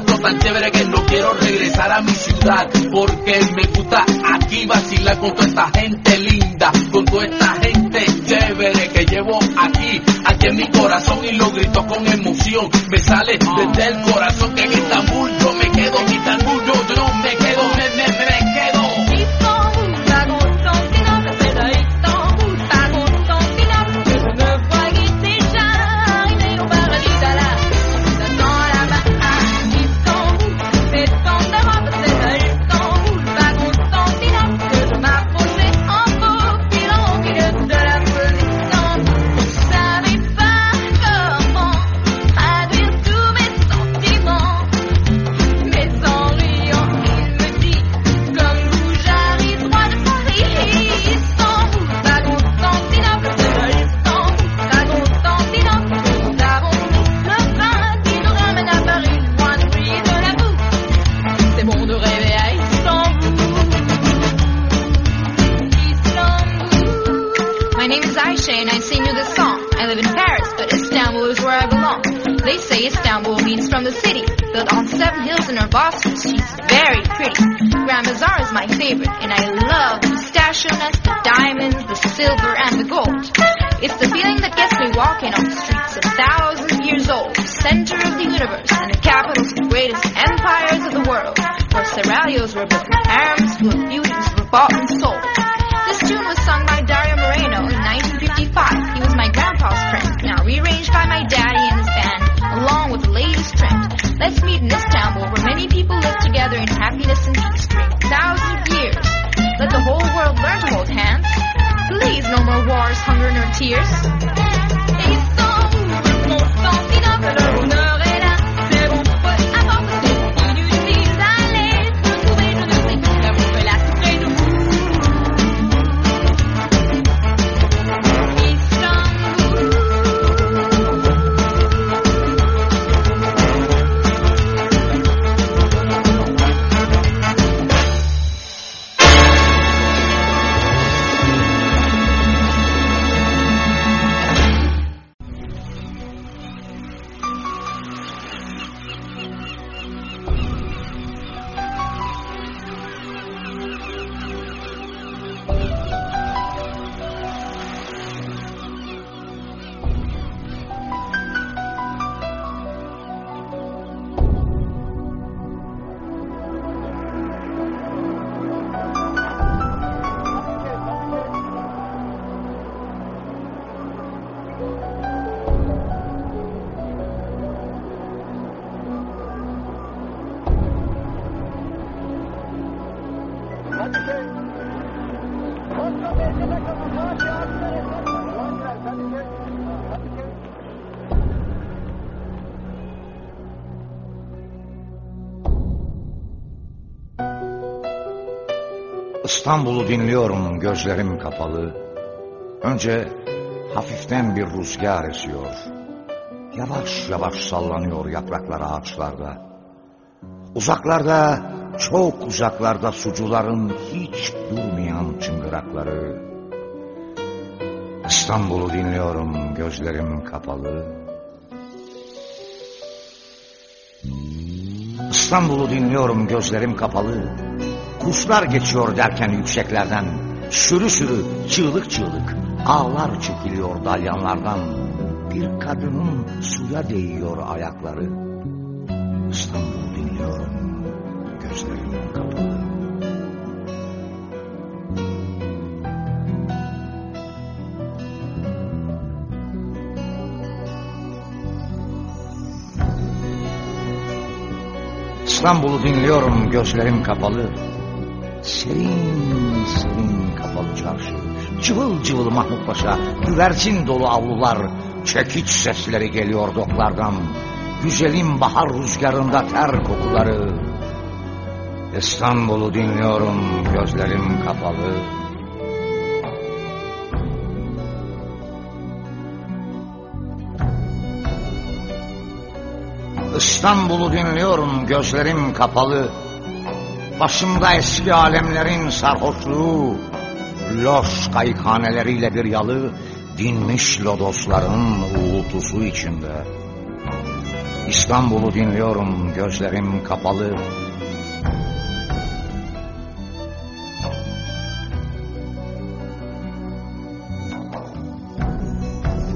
tan chévere que no quiero regresar a mi ciudad porque me gusta aquí vacilar con toda esta gente linda, con toda esta gente chévere que llevo aquí, aquí en mi corazón y lo grito con emoción, me sale desde el corazón que program Bazaar is my favorite, and I love pistachio nuts İstanbul'u dinliyorum gözlerim kapalı. Önce hafiften bir rüzgar esiyor. Yavaş yavaş sallanıyor yapraklar ağaçlarda. Uzaklarda, çok uzaklarda sucuların hiç durmayan çıngırakları. İstanbul'u dinliyorum gözlerim kapalı. İstanbul'u dinliyorum gözlerim kapalı. Kuşlar geçiyor derken yükseklerden. Sürü sürü, çığlık çığlık. Ağlar çekiliyor dalyanlardan. Bir kadının suya değiyor ayakları. İstanbul'u dinliyorum gözlerim kapalı. İstanbul'u dinliyorum gözlerim kapalı. Serin serin kapalı çarşı. Cıvıl cıvıl Mahmut Paşa. Güvercin dolu avlular. Çekiç sesleri geliyor doklardan. Güzelim bahar rüzgarında ter kokuları. İstanbul'u dinliyorum gözlerim kapalı. İstanbul'u dinliyorum gözlerim kapalı. Başımda eski alemlerin sarhoşluğu, loş kayıkhaneleriyle bir yalı, dinmiş lodosların uğultusu içinde. İstanbul'u dinliyorum gözlerim kapalı.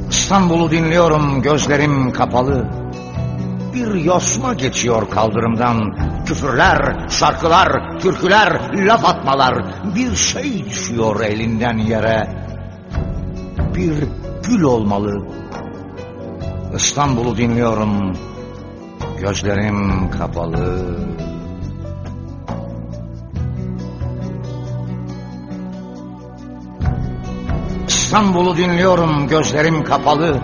İstanbul'u dinliyorum gözlerim kapalı. Bir yosma geçiyor kaldırımdan. Küfürler, şarkılar, türküler, laf atmalar. Bir şey düşüyor elinden yere. Bir gül olmalı. İstanbul'u dinliyorum. Gözlerim kapalı. İstanbul'u dinliyorum gözlerim kapalı.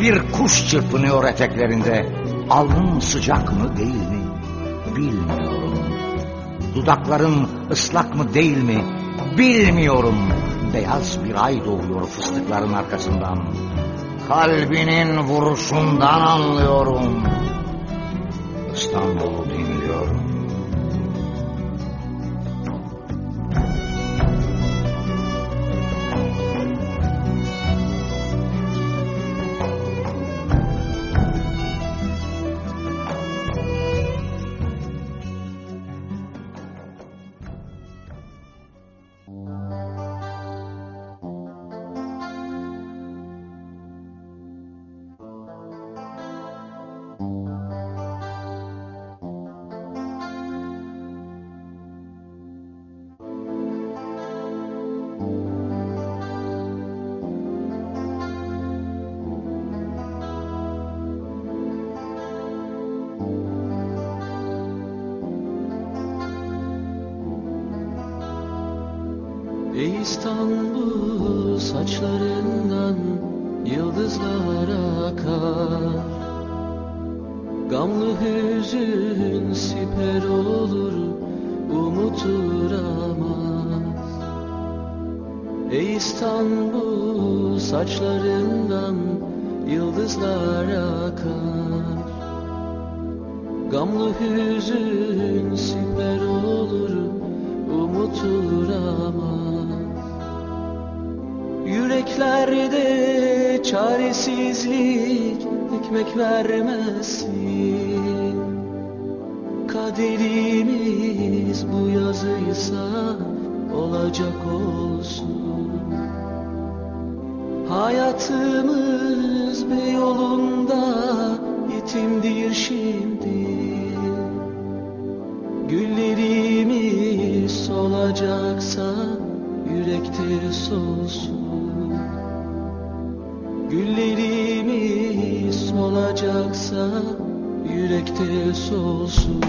Bir kuş çırpınıyor eteklerinde. Alnım sıcak mı değil mi? Bilmiyorum. Dudaklarım ıslak mı değil mi? Bilmiyorum. Beyaz bir ay doğuyor fıstıkların arkasından. Kalbinin vuruşundan anlıyorum. İstanbul'u dinliyorum. Solacaksa yürekte solsun Güllerimiz solacaksa yürekte solsun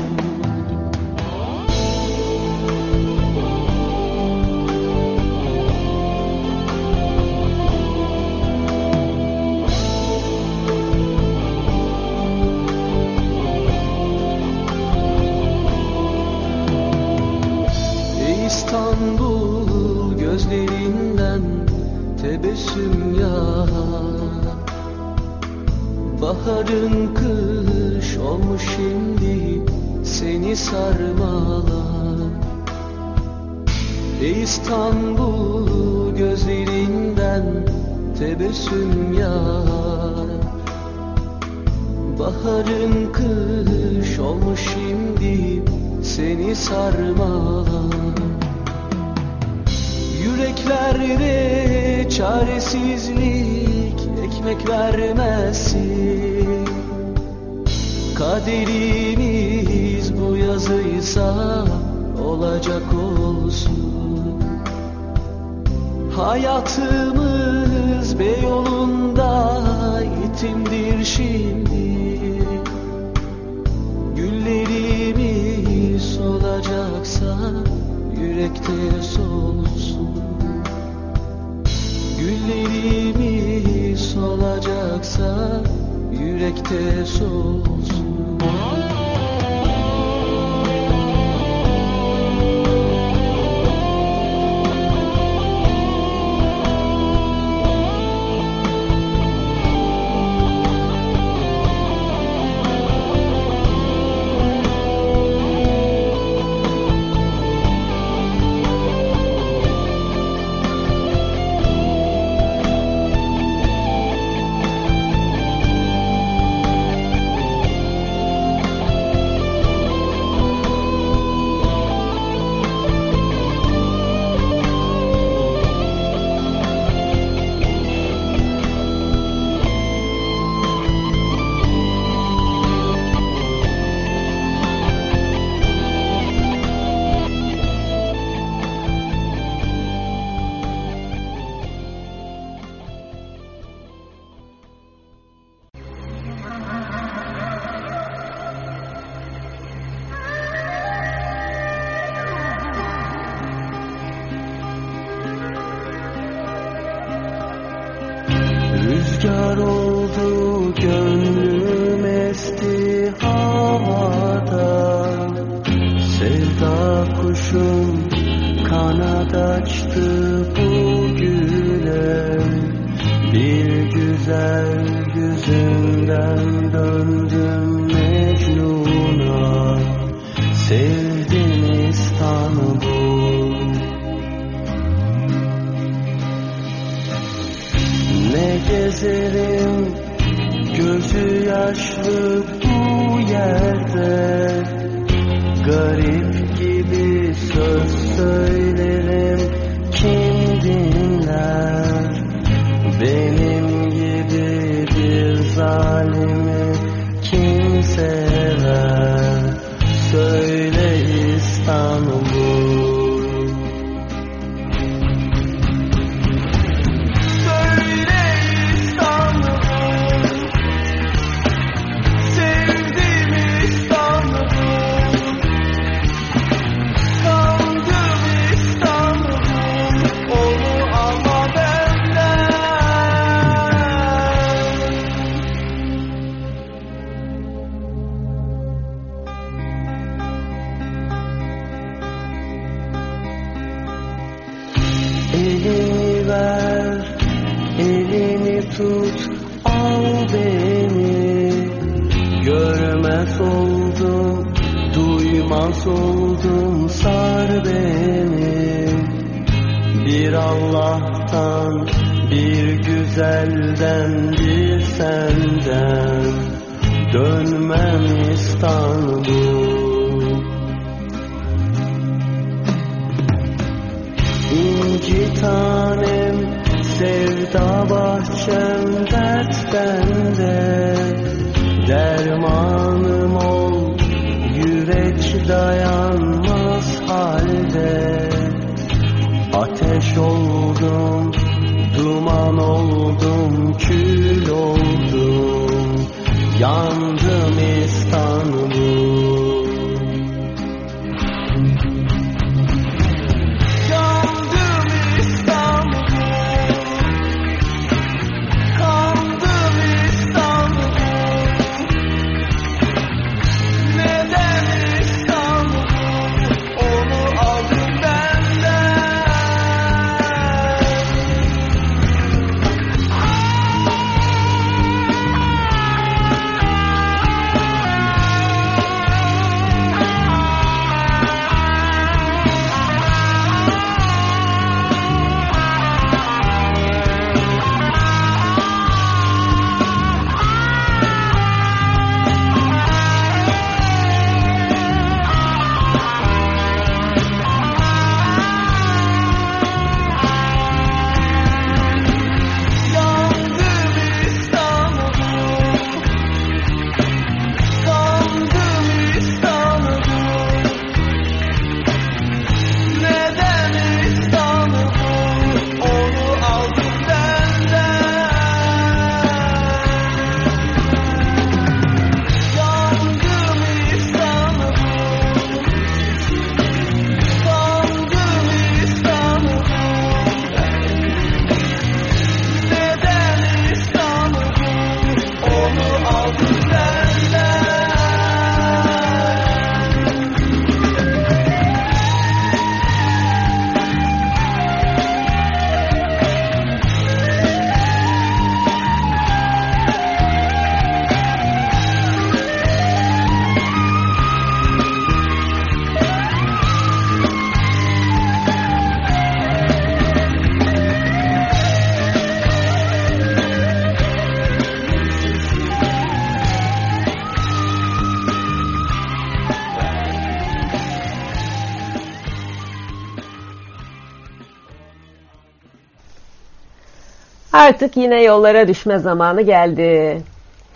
Artık yine yollara düşme zamanı geldi.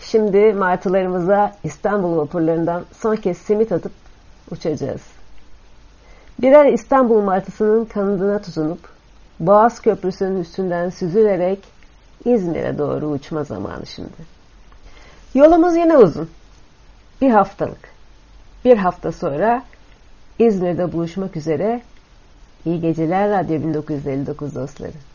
Şimdi martılarımıza İstanbul vapurlarından son kez simit atıp uçacağız. Birer İstanbul martısının kanadına tutunup Boğaz Köprüsü'nün üstünden süzülerek İzmir'e doğru uçma zamanı şimdi. Yolumuz yine uzun. Bir haftalık. Bir hafta sonra İzmir'de buluşmak üzere. İyi geceler Radyo 1959 dostları.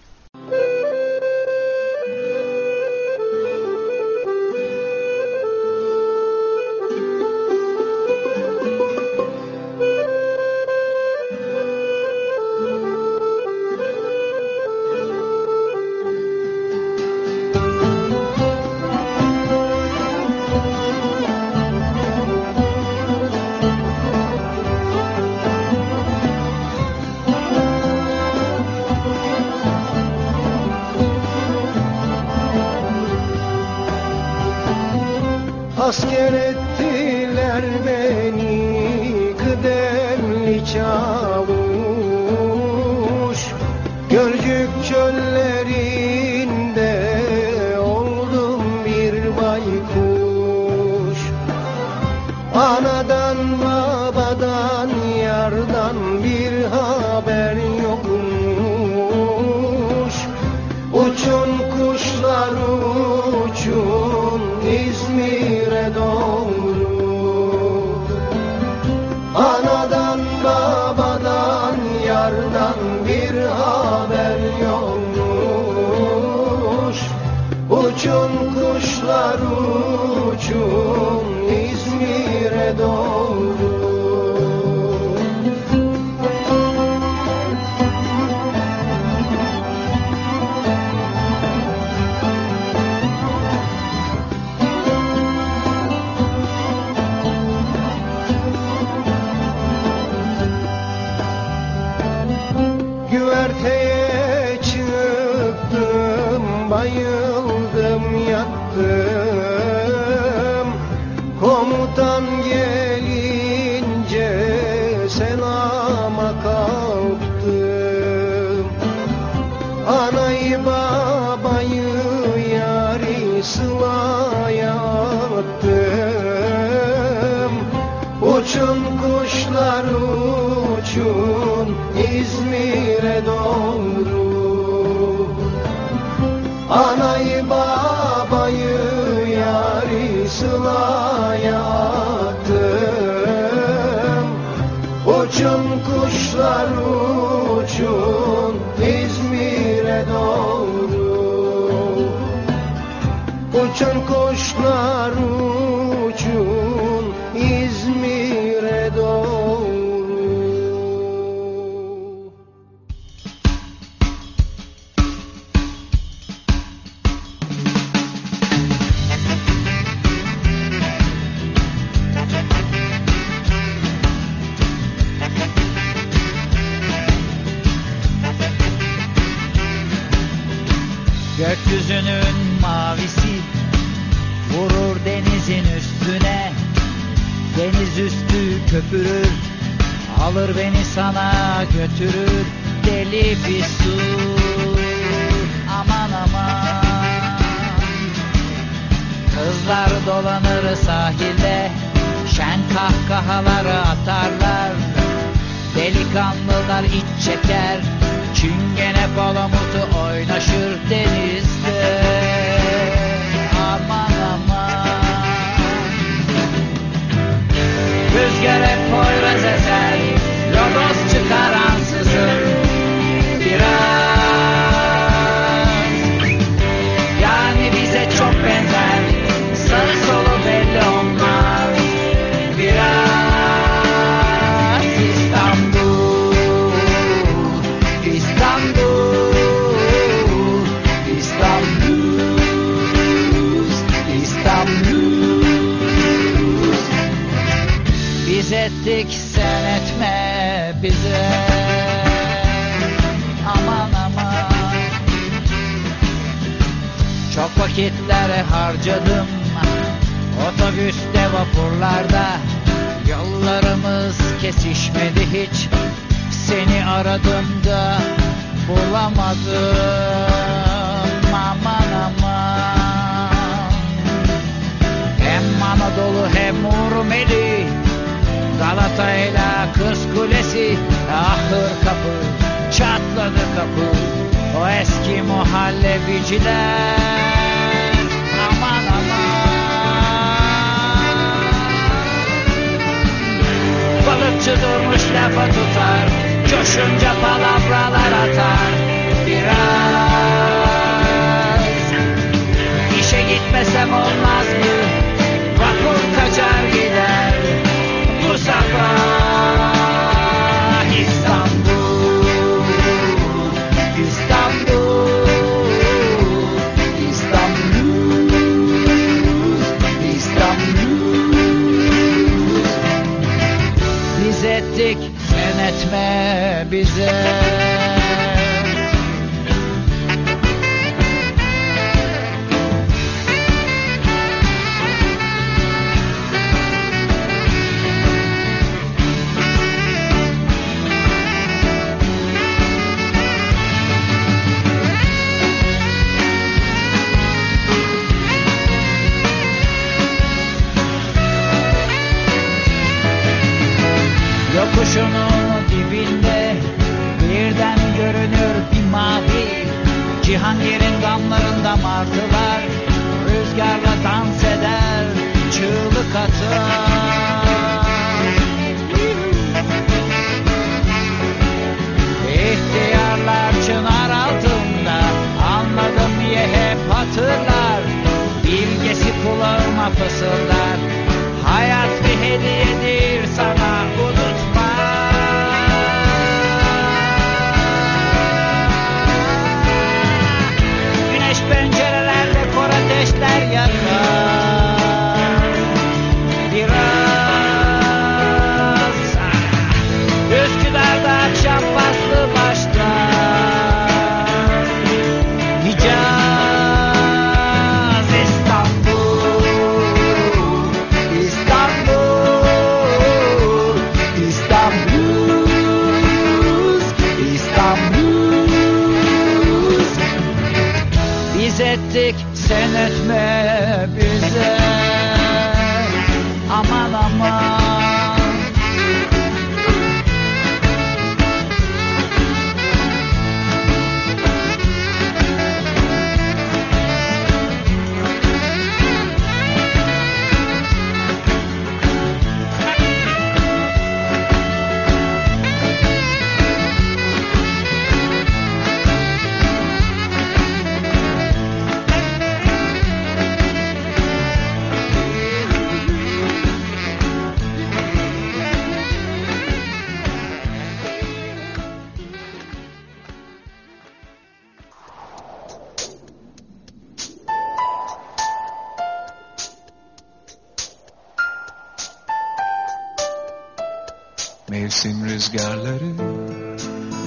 rüzgarları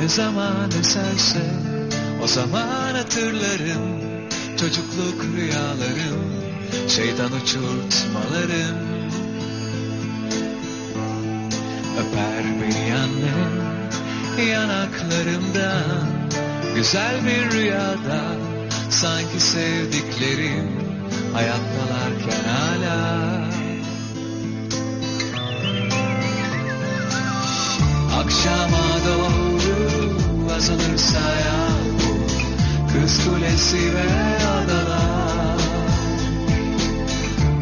Ne zaman eserse o zaman hatırlarım. Çocukluk rüyalarım Şeytan uçurtmalarım. Öper beni annem yanaklarımdan Güzel bir rüyada Sanki sevdiklerim hayattalarken hala. Akşama doğru azalırsa yağmur Kız kulesi ve adalar.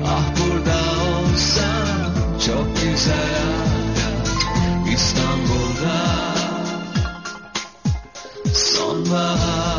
Ah burada olsam çok güzel hayat İstanbul'da. Sonbahar